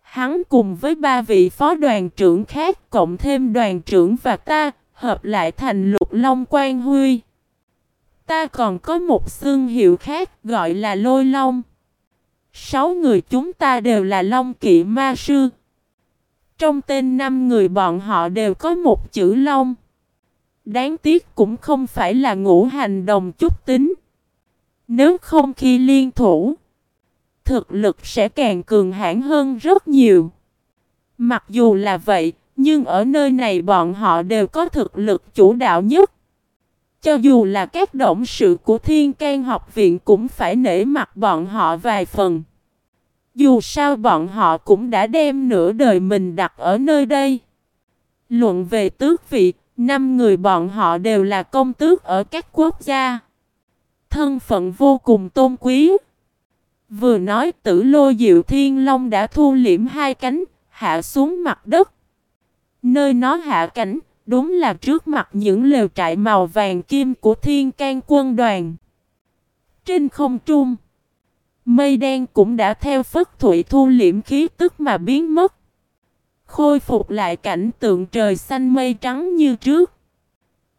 Hắn cùng với ba vị phó đoàn trưởng khác cộng thêm đoàn trưởng và ta, hợp lại thành lục long quan huy. Ta còn có một xương hiệu khác gọi là lôi long. Sáu người chúng ta đều là long kỵ ma sư. Trong tên năm người bọn họ đều có một chữ long. Đáng tiếc cũng không phải là ngũ hành đồng chút tính. Nếu không khi liên thủ, thực lực sẽ càng cường hãn hơn rất nhiều. Mặc dù là vậy, nhưng ở nơi này bọn họ đều có thực lực chủ đạo nhất. Cho dù là các động sự của Thiên can học viện cũng phải nể mặt bọn họ vài phần. Dù sao bọn họ cũng đã đem nửa đời mình đặt ở nơi đây. Luận về tước vị, năm người bọn họ đều là công tước ở các quốc gia. Thân phận vô cùng tôn quý. Vừa nói tử lô diệu thiên long đã thu liễm hai cánh, hạ xuống mặt đất. Nơi nó hạ cánh, đúng là trước mặt những lều trại màu vàng kim của thiên can quân đoàn. Trên không trung, mây đen cũng đã theo phất thủy thu liễm khí tức mà biến mất. Khôi phục lại cảnh tượng trời xanh mây trắng như trước.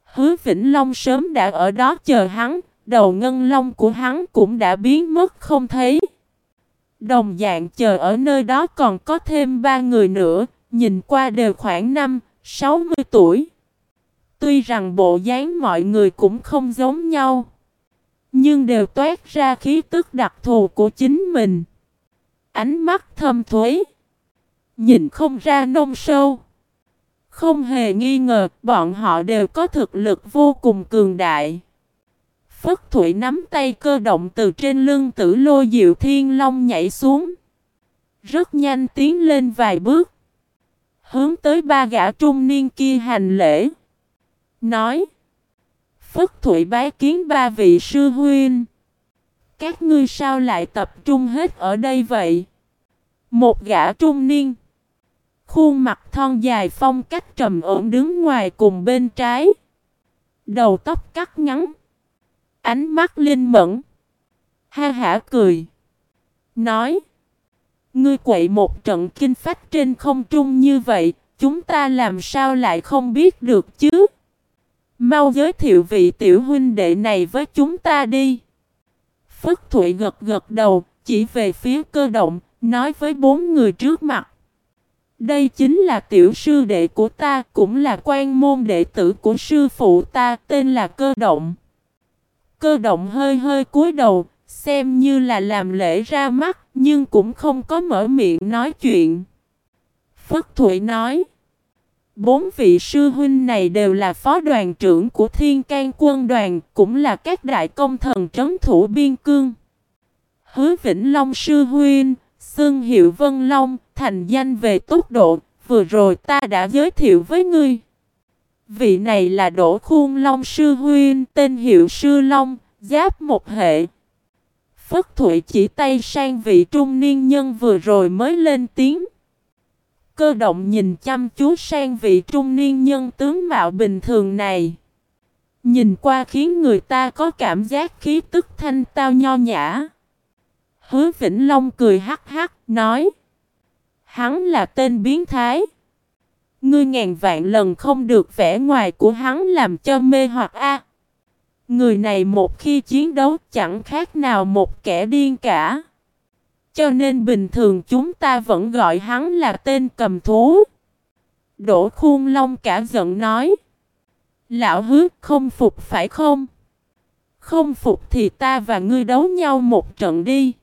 Hứa Vĩnh Long sớm đã ở đó chờ hắn, đầu ngân long của hắn cũng đã biến mất không thấy. Đồng dạng chờ ở nơi đó còn có thêm ba người nữa, nhìn qua đều khoảng 5, 60 tuổi. Tuy rằng bộ dáng mọi người cũng không giống nhau, nhưng đều toát ra khí tức đặc thù của chính mình. Ánh mắt thâm thuế, nhìn không ra nông sâu. Không hề nghi ngờ, bọn họ đều có thực lực vô cùng cường đại. Phất Thụy nắm tay cơ động từ trên lưng tử lô diệu thiên long nhảy xuống. Rất nhanh tiến lên vài bước. Hướng tới ba gã trung niên kia hành lễ. Nói. Phất Thụy bái kiến ba vị sư huynh. Các ngươi sao lại tập trung hết ở đây vậy? Một gã trung niên. Khuôn mặt thon dài phong cách trầm ổn đứng ngoài cùng bên trái. Đầu tóc cắt ngắn. Ánh mắt linh mẫn. Ha hả cười. Nói. Ngươi quậy một trận kinh phách trên không trung như vậy. Chúng ta làm sao lại không biết được chứ? Mau giới thiệu vị tiểu huynh đệ này với chúng ta đi. Phất Thụy gật gật đầu, chỉ về phía cơ động, nói với bốn người trước mặt. Đây chính là tiểu sư đệ của ta, cũng là quan môn đệ tử của sư phụ ta, tên là Cơ Động. Cơ Động hơi hơi cúi đầu, xem như là làm lễ ra mắt, nhưng cũng không có mở miệng nói chuyện. Phất Thụy nói, bốn vị sư huynh này đều là phó đoàn trưởng của Thiên can quân đoàn, cũng là các đại công thần trấn thủ biên cương. Hứa Vĩnh Long sư huynh, xưng hiệu Vân Long, thành danh về tốc độ, vừa rồi ta đã giới thiệu với ngươi. Vị này là Đỗ Khuôn Long Sư Huyên, tên hiệu Sư Long, giáp một hệ. Phất Thụy chỉ tay sang vị trung niên nhân vừa rồi mới lên tiếng. Cơ động nhìn chăm chú sang vị trung niên nhân tướng mạo bình thường này. Nhìn qua khiến người ta có cảm giác khí tức thanh tao nho nhã. Hứa Vĩnh Long cười hắc hắc, nói. Hắn là tên biến thái. Ngươi ngàn vạn lần không được vẻ ngoài của hắn làm cho mê hoặc a. Người này một khi chiến đấu, chẳng khác nào một kẻ điên cả. Cho nên bình thường chúng ta vẫn gọi hắn là tên cầm thú. Đỗ khuôn long cả giận nói. Lão hứa, không phục phải không? Không phục thì ta và ngươi đấu nhau một trận đi.